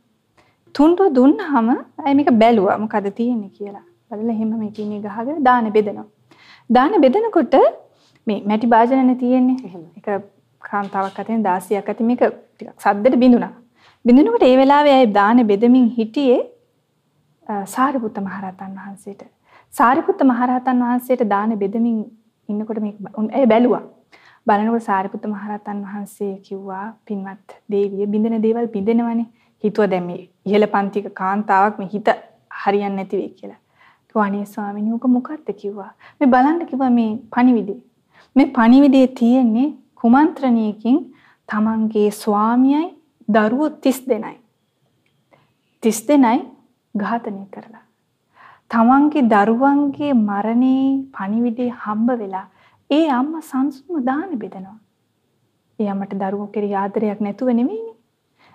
තුණ්ඩුව දුන්නාම අය මේක බැලුවා මොකද තියෙන්නේ කියලා. බලලා එහෙම මේ කිනේ ගහගෙන දාන බෙදෙනවා. දාන බෙදනකොට මේ මැටි භාජනනේ තියෙන්නේ. ඒක කාන්තාවක් අතින් 16ක් අතින් මේක ටිකක් සද්දෙට බිඳුණා. බිඳුනකොට ඒ වෙලාවේ අය දාන බෙදමින් හිටියේ සාරිපුත්ත මහරහතන් වහන්සේට. සාරිපුත්ත මහරහතන් වහන්සේට දාන බෙදමින් ඉන්නකොට මේක ඒ බැලුවා. බලනකොට සාරිපුත්ත මහරහතන් වහන්සේ කිව්වා පින්වත් දේවිය බින්දෙන දේවල් බින්දෙනවනේ. හිතුවා දැන් මේ ඉහළ පන්තික කාන්තාවක් මේ හිත හරියන්නේ නැති වෙයි කියලා. කිව්වා අනේ ස්වාමීනි උක මොකක්ද කිව්වා. මේ බලන්න කිව්වා මේ පණිවිඩේ. මේ පණිවිඩේ තියෙන්නේ කුමන්ත්‍රණයකින් තමන්ගේ ස්වාමියයි දරුවෝ 30 දෙනයි. 30 දෙනයි ඝාතනය කරලා. තමන්ගේ දරුවන්ගේ මරණේ පණිවිඩේ හම්බ වෙලා ඒ අම්මා සංසුන්ව දාන බෙදනවා. ඒ අම්මට දරුවෝ කෙරෙහි ආදරයක් නැතුව නෙමෙයිනේ.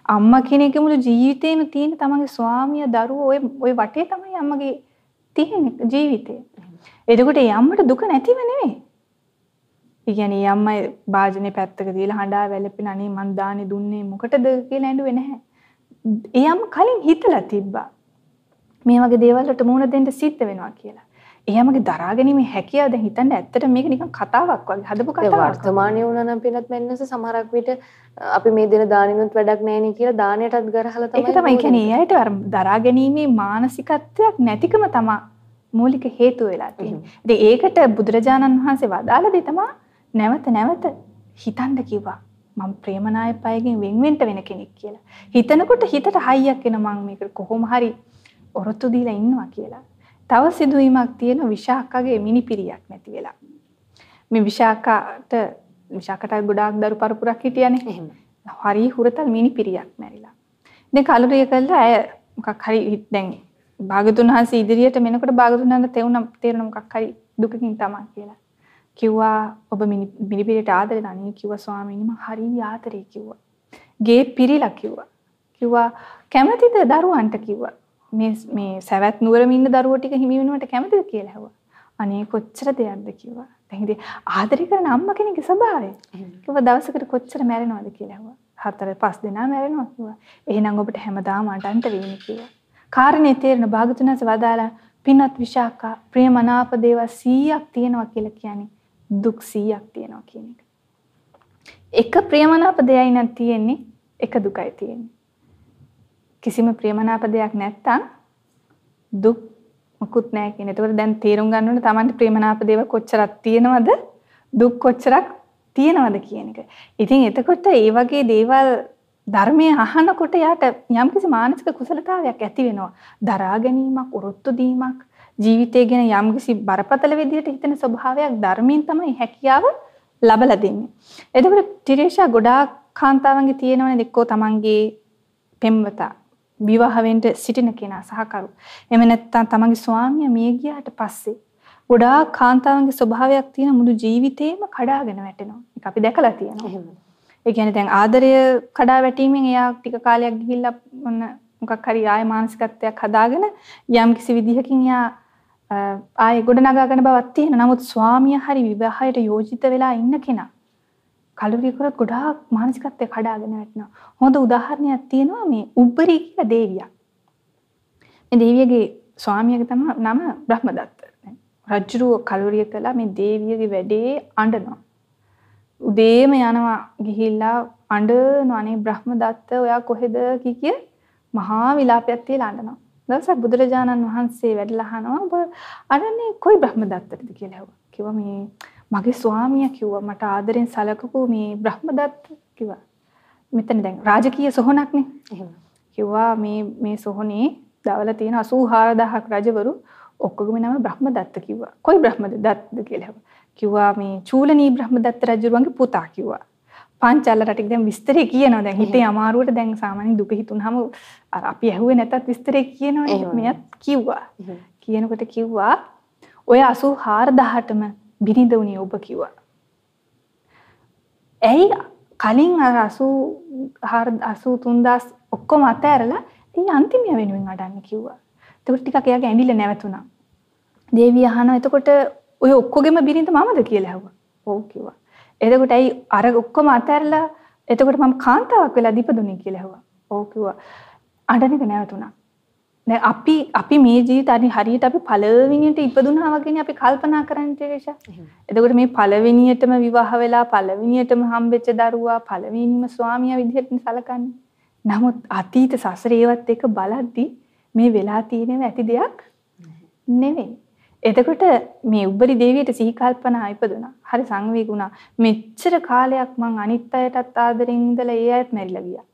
අම්මා කෙනෙක්ගේ මුළු ජීවිතේම තියෙන තමන්ගේ ස්වාමියා දරුවෝ ඔය ඔය වටේ තමයි අම්මගේ තියෙන ජීවිතේ. එතකොට ඒ අම්මට දුක නැතිව නෙමෙයි. ඒ කියන්නේ ඒ අම්මයි වාජනේ පැත්තක තියලා හඬා වැළපෙන අනේ මං දානේ දුන්නේ මොකටද කියලා ඇඬුවේ නැහැ. ඒ අම්ම කලින් හිතලා තිබ්බා. මේ වගේ දේවල් වලට මුහුණ දෙන්න සිද්ධ වෙනවා කියලා. එයාමගේ දරා ගැනීම හැකියාව දැන් හිතන්න ඇත්තට මේක නිකන් කතාවක් වගේ හදපු කතාවක්. වර්තමානයේ වුණා නම් පිනත් මෙන්නස සමහරක් විට අපි මේ දෙන දානිනුත් වැඩක් නැහැ නේ කියලා දානයටත් ගරහලා තමයි. ඒක තමයි කියන්නේ ඒ අයට අර දරා ගැනීමේ මානසිකත්වයක් නැතිකම තමයි මූලික හේතුව වෙලා තියෙන්නේ. ඉතින් ඒකට බුදුරජාණන් වහන්සේ වදාළ දේ තමයි නැවත නැවත හිතන්න කිව්වා. මම ප්‍රේමනායක අයගෙන් වෙන් වෙන්න වෙන කෙනෙක් කියලා. හිතනකොට හිතට හයියක් එන මම මේක කොහොම හරි ඔරොත්තු දීලා ඉන්නවා කියලා. තව සිදුවීමක් තියෙන විශාඛගේ මිනිපිරියක් නැති වෙලා. මේ විශාඛට විශාඛට ගොඩාක් දරු පරපුරක් හිටියනේ. එහෙම. හරි හුරතල් මිනිපිරියක් මැරිලා. ඉතින් කලුරිය කළා ඇය මොකක් හරි දැන් භාගතුන් වහන්සේ ඉදිරියට මෙනකොට භාගතුන් වහන්සේ තේරුණ තේරෙන මොකක් හරි දුකකින් තමයි කියලා. කිව්වා ඔබ මිනිපිරියට ආදරේ නැණි කිව්වා ස්වාමීනි මම හරි ආදරේ කිව්වා. ගේ පිරිලා කිව්වා. කිව්වා කැමතිද දරුවන්ට කිව්වා. මේ මේ සවැත් නුවරම ඉන්න දරුවෝ ටික හිමි වෙනුවට කැමතිද කියලා ඇහුවා. අනේ කොච්චර දෙයක්ද කිව්වා. දැන් ඉතින් ආදරය කරන අම්මා කෙනෙක්ගේ ස්වභාවය. කිව්වා දවසකට කොච්චර මැරෙනවද කියලා ඇහුවා. හතර පහ දෙනා මැරෙනවා කිව්වා. එහෙනම් ඔබට හැමදාම අඬන්න වෙන්නේ කිව්වා. කාරණේ තේරෙන භාගතුනස වදාලා පින්වත් විශාකා ප්‍රේමනාප දේව 100ක් තියෙනවා කියලා කියන්නේ දුක් 100ක් තියෙනවා කියන එක. එක ප්‍රේමනාප දෙයයි නම් තියෙන්නේ එක දුකයි තියෙන්නේ. කිසිම ප්‍රියමනාප දෙයක් නැත්තම් දුක් මොකුත් නැහැ කියන. ඒතකොට දැන් තේරුම් ගන්න ඕනේ Tamanට ප්‍රේමනාප දේවල් කොච්චරක් තියෙනවද? දුක් කොච්චරක් තියෙනවද කියන එක. ඉතින් එතකොට ඒ වගේ දේවල් ධර්මයේ අහනකොට යාට යම්කිසි මානසික කුසලතාවයක් ඇති වෙනවා. දරා ගැනීමක්, උරොත්තු දීමක්, ජීවිතය ගැන යම්කිසි බරපතල විදිහට හිතෙන ස්වභාවයක් ධර්මයෙන් තමයි හැකියාව ලබලා දෙන්නේ. එතකොට ටිරේෂා ගොඩාක් කාන්තාවන්ගේ තියෙනවනේ එක්කෝ තමන්ගේ පෙම්වතා විවාහ වෙන්න සිටින කෙනා සහකරු. එහෙම නැත්නම් තමන්ගේ ස්වාමියා මිය ගියාට පස්සේ ගොඩාක් කාන්තාවන්ගේ ස්වභාවයක් තියෙන මුළු ජීවිතේම කඩාගෙන වැටෙනවා. ඒක අපි දැකලා තියෙනවා. එහෙම. ඒ කියන්නේ දැන් ආදරය කඩා වැටීමෙන් එයා ටික කාලයක් ගිහිල්ලා මොන මොකක් හරි ආය මානසිකත්වයක් හදාගෙන යම් කිසි විදිහකින් එයා ආයේ ගොඩනගාගෙන බවක් තියෙන. නමුත් ස්වාමියා හරි විවාහයට යෝජිත වෙලා ඉන්න කෙනා කලුරිය කරත් ගොඩාක් මානසිකත්වය කඩාගෙන වැටෙනවා. හොඳ උදාහරණයක් තියෙනවා මේ උබ්බරි කියලා දේවියක්. මේ දේවියගේ ස්වාමියාගේ තමයි නම බ්‍රහ්මදත්ත. රජුරුව කලුරිය කළා මේ දේවියගේ වැඩේ අඬනවා. උදේම යනවා ගිහිල්ලා අඬනවා අනේ බ්‍රහ්මදත්ත ඔයා කොහෙද කිය මහා විලාපයක් තියලා අඬනවා. දවසක් බුදුරජාණන් වහන්සේ වැඩලා අහනවා ඔබ අඬන්නේ කොයි බ්‍රහ්මදත්තටද කියලා ඇහුවා. කිව්වා මේ මගේ ස්වාමියා කිව්වා මට ආදරෙන් සලකපු මේ බ්‍රහ්මදත්ත කිව්වා. මෙතන දැන් රාජකීය සොහනක්නේ. එහෙම. කිව්වා මේ මේ සොහනේ දවල තියෙන 84000ක් රජවරු ඔක්කොගම නම බ්‍රහ්මදත්ත කිව්වා. කොයි බ්‍රහ්මදත්තද කියලා. කිව්වා මේ චූලනී බ්‍රහ්මදත්ත රජුරුවන්ගේ පුතා කිව්වා. පංචාල රටක දැන් විස්තරේ කියනවා දැන් හිතේ අමාරුවට දැන් සාමාන්‍ය දුක හිතුනහම අර අපි ඇහුවේ නැතත් විස්තරේ කියනවනේ මෙයත් කිව්වා. කියනකොට කිව්වා ඔය 84000ටම බිරිඳ උනේ ඔබ කිව්වා. ඇයි කලින් අර 83000 ඔක්කොම අතෑරලා ඉතින් අන්තිමය වෙනුවෙන් අඩන්න කිව්වා. එතකොට ටිකක් එයාගේ ඇඟිල්ල නැවතුණා. දේවිය අහනවා එතකොට ඔය ඔක්කොගෙම බිරිඳ මමද කියලා ඇහුවා. ඔව් කිව්වා. එතකොට ඇයි අර ඔක්කොම අතෑරලා එතකොට මම කාන්තාවක් වෙලා දීපදුනේ කියලා ඇහුවා. ඔව් කිව්වා. අඬන එක නැවතුණා. දැන් අපි අපි මේ ජීවිත අනි හරියට අපි පළවෙනියට ඉපදුනා වගේනේ අපි කල්පනා කරන්නේ තේරෙෂා. එතකොට මේ පළවෙනියටම විවාහ වෙලා පළවෙනියටම හම්බෙච්ච දරුවා පළවෙනිම ස්වාමියා විදිහට සලකන්නේ. නමුත් අතීත සසරේවත් එක බලද්දි මේ වෙලා තියෙනව ඇති දෙයක් නෙවෙයි. එතකොට මේ උබ්බරි දේවියට සිහි කල්පනා ඉපදුනා. හරි සංවේගුණා. මෙච්චර කාලයක් මං අනිත් අයටත් ආදරෙන් ඉඳලා ඒ අයත් මැරිලා ගියා.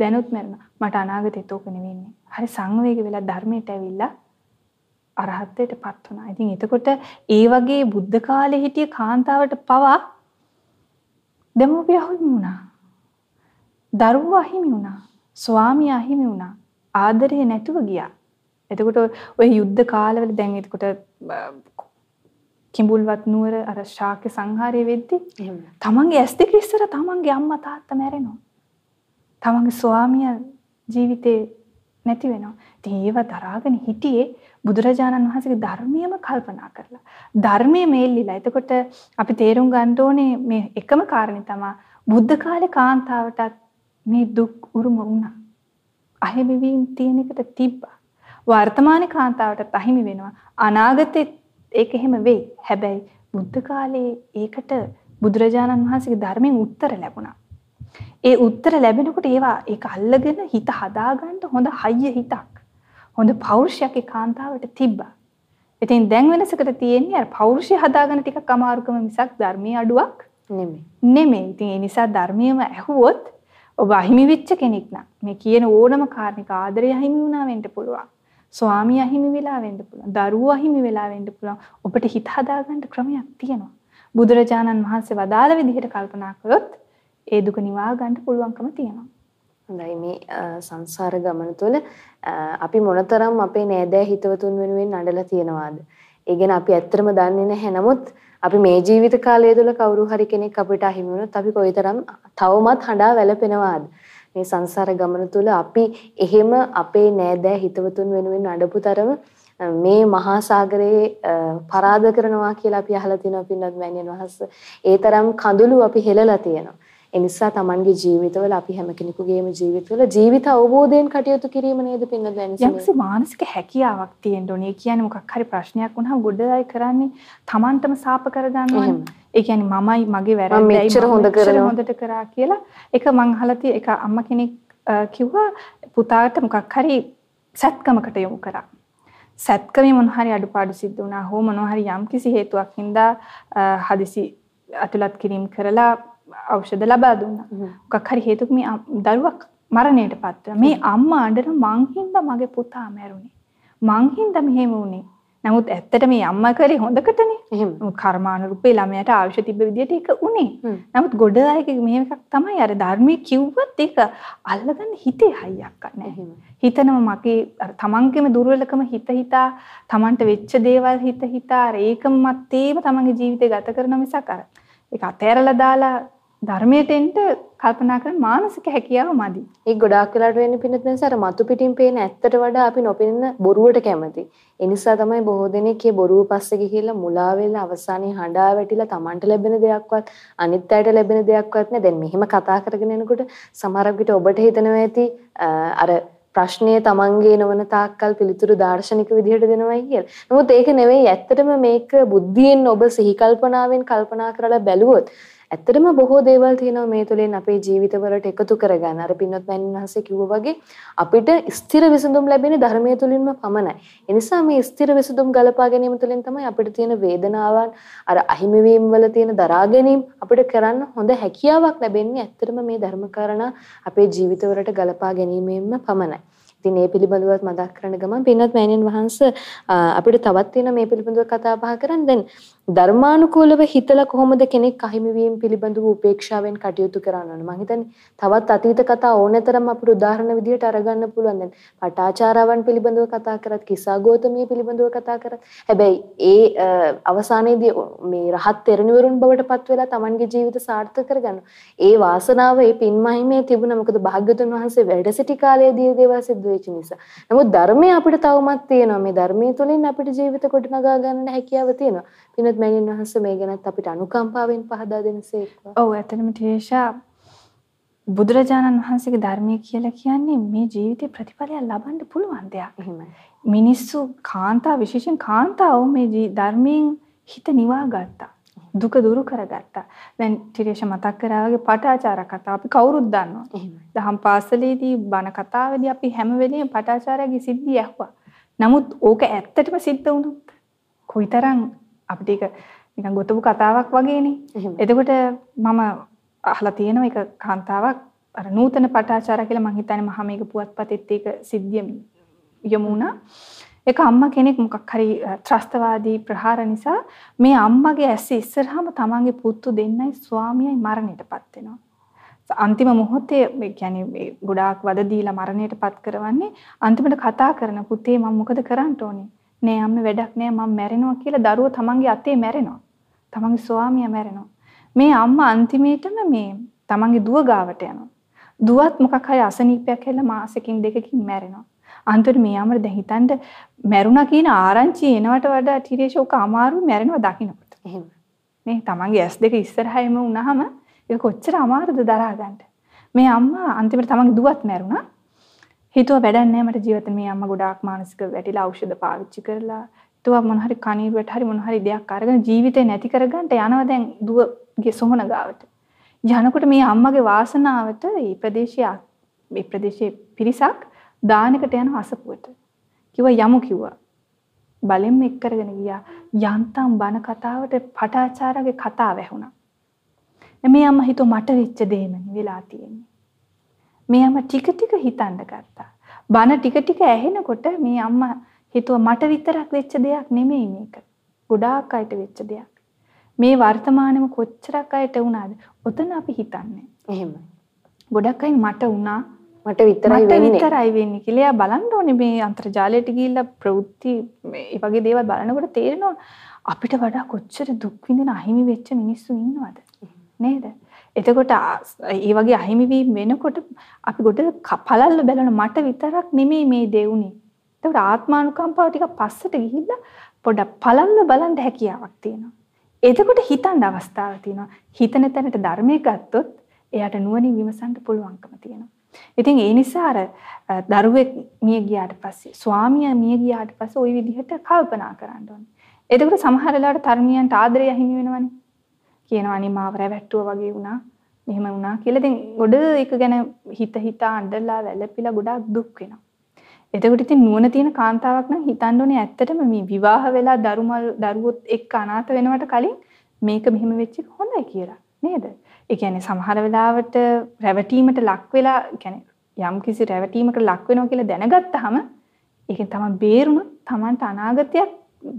දැනුත් මැරුණා. මට අනාගතේත් ඕක නෙවෙන්නේ. හරි සංවේග වෙලා ධර්මයට ඇවිල්ලා අරහත්ත්වයටපත් වුණා. ඉතින් එතකොට ඒ වගේ බුද්ධ කාලේ හිටිය කාන්තාවට පවා දෙමෝපිය අහිමි වුණා. දරුවෝ අහිමි වුණා. ස්වාමියා අහිමි වුණා. ආදරේ නැතුව ගියා. එතකොට ඔය යුද්ධ කාලවල දැන් එතකොට කිඹුල්වත් නුවර අර ශාක්‍ය සංහාරය වෙද්දි තමන්ගේ ඇස් දෙක ඉස්සර තමන්ගේ අම්මා තාත්තා මැරෙනවා. තමන්ගේ ස්වාමියා ජීවිතේ නැති වෙනවා. ඉතින් ඒව දරාගෙන හිටියේ බුදුරජාණන් වහන්සේගේ ධර්මියම කල්පනා කරලා. ධර්මයේ මේල්ලිලා. එතකොට අපි තේරුම් ගන්න ඕනේ මේ එකම කාරණේ තමයි බුද්ධ කාලේ කාන්තාවටත් මේ දුක් උරුම වුණා. අහිමි වීම තියෙන එකට තිබ්බා. වර්තමාන කාන්තාවටත් අහිමි වෙනවා. අනාගතේ ඒක එහෙම වෙයි. හැබැයි බුද්ධ කාලේ ඒකට බුදුරජාණන් වහන්සේගේ ධර්මයෙන් උත්තර ලැබුණා. ඒ උත්තර ලැබෙනකොට ඒවා ඒක අල්ලගෙන හිත හදාගන්න හොඳ හයිය හිතක්. හොඳ පෞරුෂයක් ඒ කාන්තාවට තිබ්බා. ඉතින් දැන් වෙනසකට තියෙන්නේ අර පෞරුෂය හදාගන්න ටිකක් අමාරුකම මිසක් ධර්මයේ අඩුවක් නෙමෙයි. නෙමෙයි. ඉතින් ඒ නිසා ධර්මියම ඇහුවොත් ඔබ අහිමි වෙච්ච කෙනෙක් නම් මේ කියන ඕනම කාරණික ආදරය අහිමි වුණා වෙන්න පුළුවන්. ස්වාමිය අහිමි වෙලා වෙන්න පුළුවන්. දරුවෝ අහිමි වෙලා වෙන්න පුළුවන්. ඔබට හිත හදාගන්න ක්‍රමයක් තියෙනවා. බුදුරජාණන් වහන්සේ වදාළ විදිහට කල්පනා කළොත් ඒ දුක නිවා ගන්න පුළුවන්කම තියෙනවා. හොඳයි මේ සංසාර ගමන තුළ අපි මොනතරම් අපේ නෑදෑ හිතවතුන් වෙනුවෙන් අඬලා තියෙනවාද? ඒ ගැන අපි ඇත්තටම දන්නේ නැහැ. නමුත් අපි මේ ජීවිත කාලය තුළ කවුරු හරි කෙනෙක් අපිට අහිමි වුණොත් අපි කොයිතරම් තවමත් හඬා වැළපෙනවාද? මේ සංසාර ගමන තුළ අපි එහෙම අපේ නෑදෑ හිතවතුන් වෙනුවෙන් අඬපු තරම මේ මහා සාගරයේ පරාද කරනවා කියලා අපි අහලා තියෙනවා පින්වත් මෑණියන් වහන්සේ. ඒ තරම් කඳුළු අපි හෙලලා තියෙනවා. ඒ නිසා Tamanගේ ජීවිතවල අපි හැම කෙනෙකුගේම ජීවිතවල ජීවිත අවබෝධයෙන් කටයුතු කිරීම නේද පින්නද දැනසි යම්කිසි මානසික හැකියාවක් තියෙන්න ඕනේ. කියන්නේ මොකක් හරි ප්‍රශ්නයක් වුණාම ගොඩ අය කරන්නේ Tamanටම සාප කරගන්නවා. ඒ කියන්නේ මමයි මගේ වැරද්දයි මෙච්චර හොඳ කරනවා හොඳට කරා කියලා එක මං අහලා තියෙ එක අම්මා කෙනෙක් කිව්වා පුතාට මොකක් හරි සත්කමකට යොමු කරා. සත්කමේ මොන හරි අඩුපාඩු සිද්ධ වුණා හෝ මොන හරි යම්කිසි හේතුවක් හින්දා හදිසි අතුලත් කිරීම කරලා ඖෂධ ලබා දුන්නා. මොකක් හරි හේතුක මේ දරුවා මරණයට පත් මේ අම්මා අඬන මං හින්දා මගේ පුතා මැරුණේ. මං හින්දා මෙහෙම වුණේ. නමුත් ඇත්තට මේ අම්මා කරේ හොඳකටනේ. එහෙම. කර්මානුරූපේ ළමයාට අවශ්‍ය තිබ්බ විදිහට ඒක උනේ. නමුත් ගොඩ අයගේ මෙහෙම එකක් තමයි අර ධර්මයේ කිව්වත් ඒක අල්ලගන්න හිතේ හයියක් නැහැ. හිතනම මගේ අර තමන්ගේම දුර්වලකම හිත හිතා තමන්ට වෙච්ච දේවල් හිත හිතා අර ඒකම මැත්තේම තමන්ගේ ජීවිතය ගත කරන මිසක් අර ඒක අතෑරලා දාලා ධර්මයට එන්න කල්පනා කරන මානසික හැකියාව මදි. ඒ ගොඩාක් වෙලාට වෙන්නේ පින්නත් නැස අර මතු පිටින් පේන ඇත්තට වඩා අපි නොපෙනෙන බොරුවට කැමති. ඒ නිසා තමයි බොහෝ දෙනෙක් මේ බොරුව පස්සේ ගිහිල්ලා මුලා වෙලා අවසානයේ හඬා වැටිලා Tamanට ලැබෙන දෙයක්වත් අනිත් අයට ලැබෙන දෙයක්වත් නෑ. දැන් මෙහෙම කතා කරගෙන යනකොට සමහරක් විට ඔබට හිතනවා ඇති අර ප්‍රශ්නය තමන්ගේ නොවන තාක්කල් පිළිතුරු දාර්ශනික විදිහට දෙනවයි කියලා. නමුත් ඒක නෙවෙයි ඇත්තටම මේක බුද්ධියෙන් ඔබ සිහි කල්පනාවෙන් කල්පනා කරලා බැලුවොත් ඇත්තටම බොහෝ දේවල් තියෙනවා මේ තුළින් අපේ ජීවිතවලට එකතු කරගන්න. අර පින්වත් මෑණින් වහන්සේ කිව්වා වගේ අපිට ස්ථිර විසඳුම් ලැබෙන්නේ ධර්මයේ තුලින්ම පමණයි. ඒ නිසා මේ ස්ථිර විසඳුම් ගලපා ගැනීම තුළින් තමයි අපිට තියෙන වේදනාවන් අර අහිමි වීම වල තියෙන දරා ගැනීම අපිට කරන්න හොඳ හැකියාවක් ලැබෙන්නේ ඇත්තටම මේ ධර්මකාරණා අපේ ජීවිතවලට ගලපා ගැනීමෙන්ම පමණයි. ඉතින් මේ පිළිබඳවත් මතක් කරන ගමන් පින්වත් මෑණියන් වහන්සේ අපිට තවත් තියෙන මේ පිළිබඳව කතා බහ කරන්න දැන් ධර්මානුකූලව හිතලා කොහොමද කෙනෙක් අහිමි වීම පිළිබඳව උපේක්ෂාවෙන් කටයුතු කරන්න ඕන? මම හිතන්නේ තවත් අතීත කතා ඕනතරම් අපිට උදාහරණ විදිහට අරගන්න පුළුවන් දැන් පටාචාරාවන් පිළිබඳව කතා කරත් කිසා ගෝතමිය පිළිබඳව කතා කරත්. හැබැයි ඒ අවසානයේදී මේ රහත් තෙරණිවරුන් බවට පත් වෙලා Tamanගේ ජීවිත සාර්ථක කරගන්න. ඒ වාසනාව ඒ පින්මහිමේ තිබුණා. මොකද භාග්‍යතුන් වහන්සේ වැඩ සිටි කාලයේදී දේවල් සිද්ධ වෙච්ච නිසා. නමුත් ධර්මය අපිට තවමත් තියෙනවා. මේ ධර්මයේ තුලින් අපිට ජීවිත ගොඩනගා ගන්න හැකියාව තියෙනවා. පින්වත් මෑණියන් වහන්සේ මේ ගැනත් අපිට අනුකම්පාවෙන් පහදා දෙනසේක්වා. ඔව් ඇත්තටම ටීෂා බුදුරජාණන් වහන්සේගේ ධර්මය කියලා කියන්නේ මේ ජීවිතේ ප්‍රතිඵලයක් ලබන්න පුළුවන් දෙයක්. එහෙමයි. මිනිස්සු කාන්තා විශේෂයෙන් කාන්තාව මේ ධර්මයෙන් හිත නිවා ගත්තා. දුක දුරු කරගත්තා. දැන් ටිරේෂ මතක් කරා වගේ පටාචාර කතා අපි කවුරුත් දන්නවා. එහෙමයි. දහම් පාසලේදී බණ කතාවේදී අපි හැම වෙලෙම පටාචාරයේ සිද්ධිය ඇහුවා. නමුත් ඕක ඇත්තටම සිද්ධ වුණොත් කොයිතරම් අපිට ඒක නිකන් ගොතපු කතාවක් වගේනේ. එතකොට මම අහලා තියෙනවා ඒක කාන්තාවක් අර නූතන පටාචාර කියලා මං හිතන්නේ මහා මේක පුවත්පතෙත් ඒක සිද්ධිය යමු වුණා. ඒක අම්මා කෙනෙක් මොකක් හරි ත්‍රස්තවාදී ප්‍රහාර නිසා මේ අම්මගේ ඇස් ඉස්සරහම තමන්ගේ පුතු දෙන්නයි ස්වාමියයි මරණයටපත් වෙනවා. අන්තිම මොහොතේ මේ කියන්නේ ගොඩාක් වද දීලා මරණයටපත් කරවන්නේ අන්තිමට කතා කරන පුතේ මම මොකද කරන්න ඕනේ? නෑ අම්ම වැඩක් නෑ මම මැරෙනවා කියලා දරුවෝ තමන්ගේ අතේ මැරෙනවා. තමන්ගේ ස්වාමියා මැරෙනවා. මේ අම්මා අන්තිමේටම මේ තමන්ගේ දුව ගාවට යනවා. දුවත් මොකක් හරි අසනීපයක් හැල්ලා මාසෙකින් දෙකකින් මැරෙනවා. අන්තිමට මේ අමර දැන් හිතන්න මැරුණා කියන ආරංචිය එනවට වඩා ටිරේෂ උක අමාරු මැරෙනවා දකින්නකොට. එහෙම. මේ තමන්ගේ ඇස් දෙක ඉස්සරහයිම වුණාම ඒක කොච්චර අමාරුද දරා ගන්න. මේ අම්මා අන්තිමට තමන්ගේ දුවත් මැරුණා. හිතුවා වැඩක් නැහැ මට ජීවිතේ මේ අම්මා ගොඩාක් මානසික වැටිලා ඖෂධ පාවිච්චි කරලා හිතුවා මොන හරි කණීරුවට හරි මොන හරි දෙයක් අරගෙන ජීවිතේ නැති කරගන්න යනවා දැන් දුවගේ සොහන ගාවට. යනකොට මේ අම්මගේ වාසනාවට මේ ප්‍රදේශයේ මේ ප්‍රදේශයේ පිරිසක් දානකට යන අසපුවට. කිව්වා යමු කිව්වා. බලෙන්ම එක් කරගෙන ගියා. යන්තම් බන කතාවට පටාචාරගේ කතාව ඇහුණා. මේ අම්මා හිතුවා මට වෙච්ච දෙයමනේ වෙලා තියෙන්නේ. මේ අම්මා ටික ටික හිතන්න ගත්තා. බන ටික ටික ඇහෙනකොට මේ අම්මා හිතුවා මට විතරක් වෙච්ච දෙයක් නෙමෙයි මේක. ගොඩාක් අයට වෙච්ච දෙයක්. මේ වර්තමානෙම කොච්චරක් අයට වුණාද? ඔතන අපි හිතන්නේ. එහෙමයි. ගොඩක් අය මට වුණා මට විතරයි වෙන්නේ. මට විතරයි වෙන්නේ කියලා බලන්න ඕනේ මේ අන්තර්ජාලයට ගිහිල්ලා ප්‍රවෘත්ති මේ වගේ දේවල් බලනකොට තේරෙනවා අපිට වඩා කොච්චර දුක් විඳින අහිමි වෙච්ච මිනිස්සු ඉන්නවද නේද? එතකොට ඒ වගේ අහිමි වීම වෙනකොට අපි ගොඩ පළල්ල බලන මට විතරක් නෙමෙයි මේ දෙවුනේ. එතකොට ආත්මානුකම්පාව ටික පස්සට ගිහිල්ලා පොඩක් පළල්ල බලන්න හැකියාවක් තියෙනවා. එතකොට හිතන්න අවස්ථාවක් තියෙනවා. හිතන තැනට ධර්මයේ ගත්තොත් එයාට නුවණින් විමසන්න පුළුවන්කම තියෙනවා. ඉතින් ඒ නිසා අර දරුවෙක් මිය ගියාට පස්සේ ස්වාමියා මිය ගියාට පස්සේ ওই විදිහට කල්පනා කරන්න ඕනේ. එතකොට සමහර වෙලාවට තරුණියන්ට ආදරය හිමි වෙනවනේ. කියනවා අනේ මාව රැවට්ටුවා වගේ වුණා. මෙහෙම වුණා කියලා. ඉතින් ගොඩ ඒක ගැන හිත හිතා අඬලා වැළපිලා ගොඩාක් දුක් වෙනවා. එතකොට ඉතින් නුවණ තියෙන කාන්තාවක් නම් හිතන්න ඕනේ ඇත්තටම මේ විවාහ වෙලා දරුමල් දරුවොත් එක්ක අනාථ වෙනවට කලින් මේක මෙහෙම වෙච්ච එක හොඳයි කියලා නේද? ඒ කියන්නේ සමහර වෙලාවට රැවටීමට ලක් වෙලා කියන්නේ යම් කිසි රැවටීමකට ලක් වෙනවා කියලා දැනගත්තාම ඒකෙන් තමයි බේරුණොත් Tamanට අනාගතයක්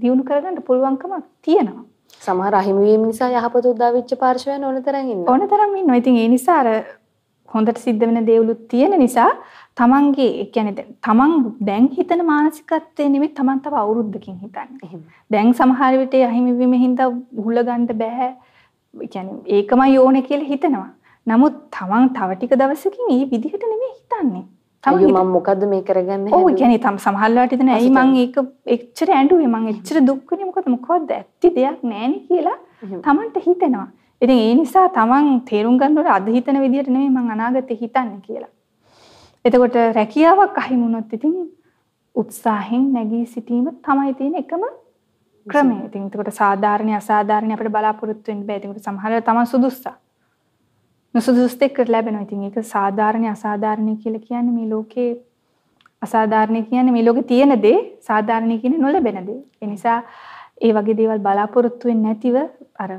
දියුණු කරගන්න පුළුවන්කම තියෙනවා. සමහර අහිමිවීම නිසා යහපත උදා වෙච්ච පාර්ශවයන් ඕන තරම් ඉන්නවා. ඕන තරම් ඉන්නවා. ඉතින් ඒ නිසා අර හොඳට සිද්ධ වෙන දේවලුත් තියෙන නිසා තමන්ගේ ඒ කියන්නේ තමන් දැන් හිතන මානසිකත්වය නෙමෙයි තමන් තව අවුරුද්දකින් හිතන්නේ. දැන් සමහර විට අහිමි වීම හින්දා උහුල ගන්න බෑ. ඒ කියන්නේ ඒකමයි ඕනේ කියලා හිතනවා. නමුත් තමන් තව ටික දවසකින් මේ විදිහට නෙමෙයි හිතන්නේ. අයියෝ මම මොකද්ද මේ කරගන්නේ ඔව් කියන්නේ තම සමහරලාට හිතන ඇයි මං ඒක එච්චර ඇඬුවේ මං එච්චර දුක් වෙන්නේ මොකද මොකවද ඇත්ති දෙයක් නැහෙනේ කියලා තමන්ට හිතෙනවා. ඉතින් ඒ නිසා තමන් තේරුම් ගන්න ඕනේ අද හිතන විදිහට නෙමෙයි මං අනාගතේ හිතන්නේ කියලා. එතකොට රැකියාවක් අහිමි වුණොත් ඉතින් උත්සාහෙන් නැගී සිටීම තමයි තියෙන එකම ක්‍රමය. ඉතින් එතකොට සාධාරණ අසාධාරණ අපිට බලාපොරොත්තු වෙන්න බෑ. ඒකට සමහරවල් තමයි සුදුස්සා. නුසුදුස්තෙක් ලැබෙනවා. ඉතින් ඒක සාධාරණ අසාධාරණ කියලා කියන්නේ මේ ලෝකේ අසාධාරණ කියන්නේ මේ ලෝකේ තියෙන දේ සාධාරණ කියන්නේ නොලැබෙන දේ. ඒ නිසා ඒ වගේ දේවල් බලාපොරොත්තු වෙන්නේ නැතිව අර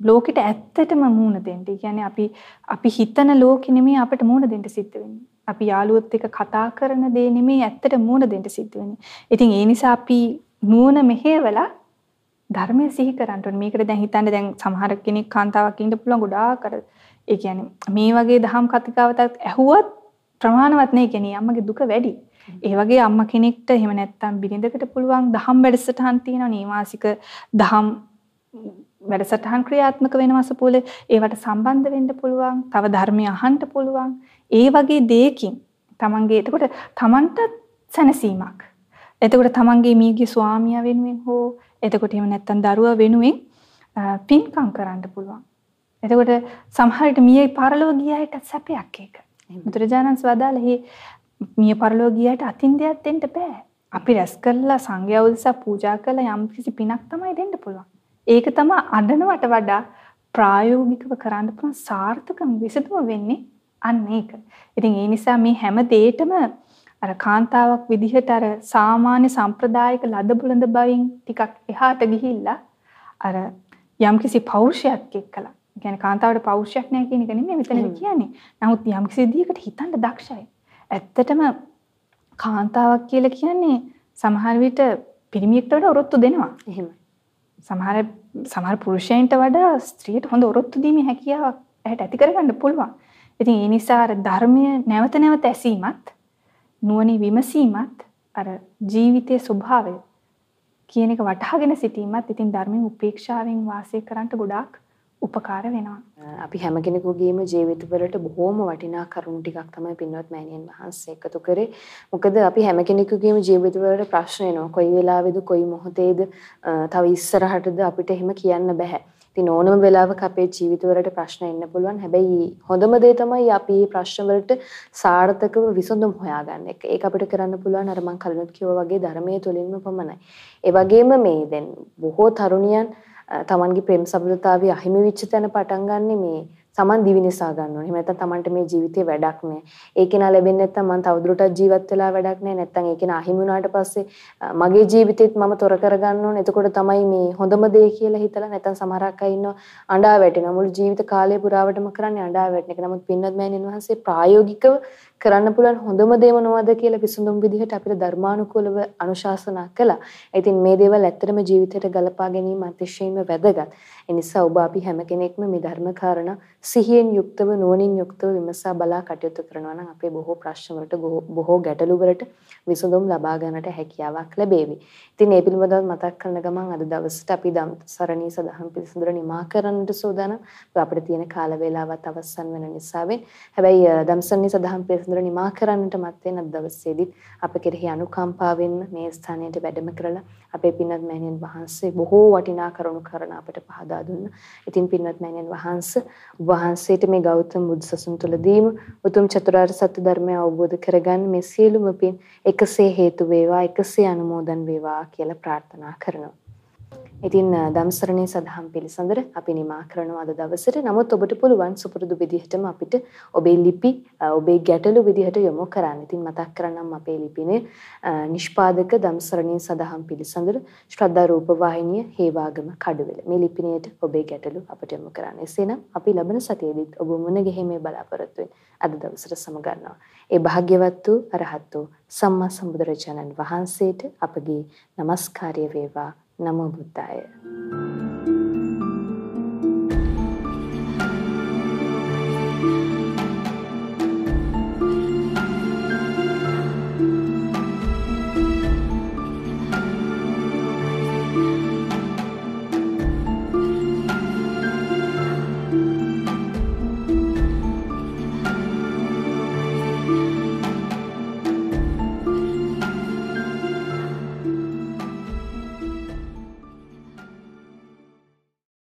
ලෝකෙට ඇත්තටම මූණ දෙන්න. ඒ කියන්නේ අපි අපි හිතන ලෝකෙ නෙමෙයි අපිට මූණ දෙන්න සිද්ධ වෙන්නේ. අපි යාළුවොත් එක්ක කතා කරන දේ නෙමෙයි ඇත්තට මූණ දෙන්න සිද්ධ වෙන්නේ. ඉතින් ඒ නිසා අපි නුවණ මෙහෙवला ධර්මය සිහි කරන්න ඕනේ. මේකට දැන් හිතන්න දැන් සමහර කෙනෙක් කාන්තාවක් ඉන්න පුළුවන් ගොඩාක් අර ඒ කියන්නේ මේ වගේ දහම් කතිකාවතක් ඇහුවත් ප්‍රමාණවත් නේ කියන්නේ අම්මගේ දුක වැඩි. ඒ වගේ අම්මා කෙනෙක්ට එහෙම නැත්තම් බිරිඳකට පුළුවන් දහම් වැඩසටහන් තියෙනවා නීවාසික දහම් වැඩසටහන් ක්‍රියාත්මක වෙනවා සපෝලේ ඒවට සම්බන්ධ වෙන්න පුළුවන්. තව ධර්මය අහන්න පුළුවන්. ඒ වගේ දෙයකින් තමන්ගේ එතකොට තමන්ට සැනසීමක්. එතකොට තමන්ගේ මීගේ ස්වාමියා වෙනුවෙන් හෝ එතකොට එහෙම නැත්තම් දරුවා වෙනුවෙන් පින්කම් කරන්න පුළුවන්. එතකොට සමහරට මිය පරලෝ ගියාට සැපයක් ඒක. බුදුරජාණන් වදාළේ මිය පරලෝ ගියාට අතින් දෙයක් දෙන්න බෑ. අපි රැස් කරලා සංඝයා උදෙසා පූජා කළා යම් කිසි පිනක් තමයි දෙන්න පුළුවන්. ඒක තමයි අඬනවට වඩා ප්‍රායෝගිකව කරන්න පුළුවන් සාර්ථකම විසඳුම වෙන්නේ අන්න ඒක. ඉතින් ඒ නිසා මේ හැම දෙයකම අර කාන්තාවක් විදිහට අර සාමාන්‍ය සම්ප්‍රදායික ලද බුලඳ බවින් ටිකක් එහාට ගිහිල්ලා අර යම්කිසි පෞරුෂයක් එක්කලා කියන්නේ කාන්තාවට පෞරුෂයක් නැහැ කියන එක නෙමෙයි මෙතනදී කියන්නේ. නමුත් යම්කිසි විදිහකට හිතන්න දක්ෂයි. ඇත්තටම කාන්තාවක් කියලා කියන්නේ සමහර විට පිරිමියෙක්ට වඩා ඔරොත්තු දෙනවා. එහෙමයි. සමහර සමහර පුරුෂයන්ට වඩා ස්ත්‍රියට හොඳ ඔරොත්තු දීමේ හැකියාවක් ඇයට ඇති කරගන්න පුළුවන්. ඉතින් ඒ නිසා අර ධර්මය නැවත නැවත ඇසීමත් නුවණින් විමසීමත් අර ජීවිතයේ ස්වභාවය කියන එක වටහාගෙන සිටීමත් ඉතින් ධර්මයෙන් උපේක්ෂාවෙන් වාසය කරන්නට ගොඩාක් උපකාර වෙනවා. අපි හැම කෙනෙකුගේම ජීවිතවලට බොහෝම වටිනා කරුණු ටිකක් තමයි පින්වත් මෑණියන් වහන්සේ එකතු කරේ. මොකද අපි හැම කෙනෙකුගේම ජීවිතවලට ප්‍රශ්න එනවා. කොයි වෙලාවෙද කොයි මොහොතේද තව ඉස්සරහටද අපිට එහෙම කියන්න බෑ. ඉතින් ඕනම වෙලාවක අපේ ජීවිතවලට ප්‍රශ්න එන්න පුළුවන්. හැබැයි හොඳම දේ තමයි අපි මේ ප්‍රශ්න වලට සාර්ථකව විසඳුම් හොයාගන්න එක. ඒක අපිට කරන්න පුළුවන් අර මම කලිනුත් කිව්වා වගේ ධර්මයේ තුලින්ම පමණයි. ඒ වගේම මේ දැන් බොහෝ තරුණියන් තමන්ගේ ප්‍රේම සබඳතාවය අහිමි වෙච්ච තැන පටන් ගන්නෙ මේ තමන් දිවි නිසා ගන්න ඕනේ. එහෙම නැත්නම් තමන්ට මේ ජීවිතේ වැඩක් නැහැ. ඒ කෙනා ලැබෙන්නේ නැත්නම් මම තවදුරටත් ජීවත් වෙලා වැඩක් නැහැ. නැත්නම් ඒ කෙනා අහිමි වුණාට පස්සේ මගේ ජීවිතේත් මම තොර කරගන්න ඕනේ. එතකොට තමයි මේ හොඳම දේ කියලා හිතලා නැත්නම් සමහරක් අය ඉන්නවා අඬා වැටෙනවා. මුළු ජීවිත කාලය පුරාවටම කරන්නේ අඬා වැටෙන එක. නමුත් පින්වත් මෑණියන් වහන්සේ ප්‍රායෝගිකව කරන්න පුළුවන් හොඳම දේ මොනවද කියලා විසඳුම් විදිහට අපිට ධර්මානුකූලව අනුශාසනා කළා. ඉතින් මේ දේවල් ඇත්තටම ජීවිතයට ගලපා ගැනීම අතිශයින්ම වැදගත්. ඒ නිසා ඔබ අපි හැම කෙනෙක්ම මේ ධර්ම කාරණා සිහියෙන් යුක්තව නුවණින් යුක්තව විමසා බලා කටයුතු කරනවා නම් අපේ බොහෝ ප්‍රශ්න වලට බොහෝ ගැටලු වලට විසඳුම් ලබා ගන්නට හැකියාවක් ලැබේවි. ඉතින් මේ පිළිබඳව මතක් කරන ගමන් අද දවසට අපි ධම් සරණී සදහම් පිළිසඳර නිමා කරන්නට සූදානම්. අපිට තියෙන කාල වේලාවත් අවසන් වෙන නිසාවෙන්. හැබැයි ධම්සරණී සදහම් පිළිසඳර නිමා කරන්නට මත් වෙන අද දවසේදීත් අප කෙරෙහි අනුකම්පාවෙන් මේ ස්ථානයට වැඩම කරලා අපේ පින්වත් මෑණියන් වහන්සේ බොහෝ වටිනා කරුණු කරන අපට පහදා දුන්නා. ඉතින් පින්වත් මෑණියන් වහන්සේ වහන්සේට මේ ගෞතම බුදු සසුන් තුලදීම උතුම් චතුරාර්ය සත්‍ය ධර්මය අවබෝධ කරගන්න මේ සියලුම පින් එකසේ හේතු වේවා එකසේ අනුමෝදන් වේවා කියලා ප්‍රාර්ථනා කරනවා. ඉතින් දම්සරණේ සදහම් පිළිසඳර අපි නිමා කරනවා අද දවසට. නමුත් ඔබට පුළුවන් සුපුරුදු විදිහටම අපිට ඔබේ ලිපි ඔබේ ගැටලු විදිහට යොමු කරන්න. ඉතින් මතක් කරනම් අපේ ලිපිනේ නිෂ්පාදක දම්සරණේ සදහම් පිළිසඳර ශ්‍රද්ධා රූප වාහිනිය හේවාගම කඩුවෙල. මේ ලිපිනයට ඔබේ ගැටලු අපට යොමු කරන්න. එසේනම් අපි ලබන සතියේදීත් ඔබ මුණ ගැහිමේ බලාපොරොත්තු වෙන අද දවසට සමගන්නවා. ඒ භාග්‍යවත් වූ අරහත් වූ සම්මා සම්බුදුරජාණන් වහන්සේට අපගේ নমස්කාරය වේවා Namo Buddhaya. Música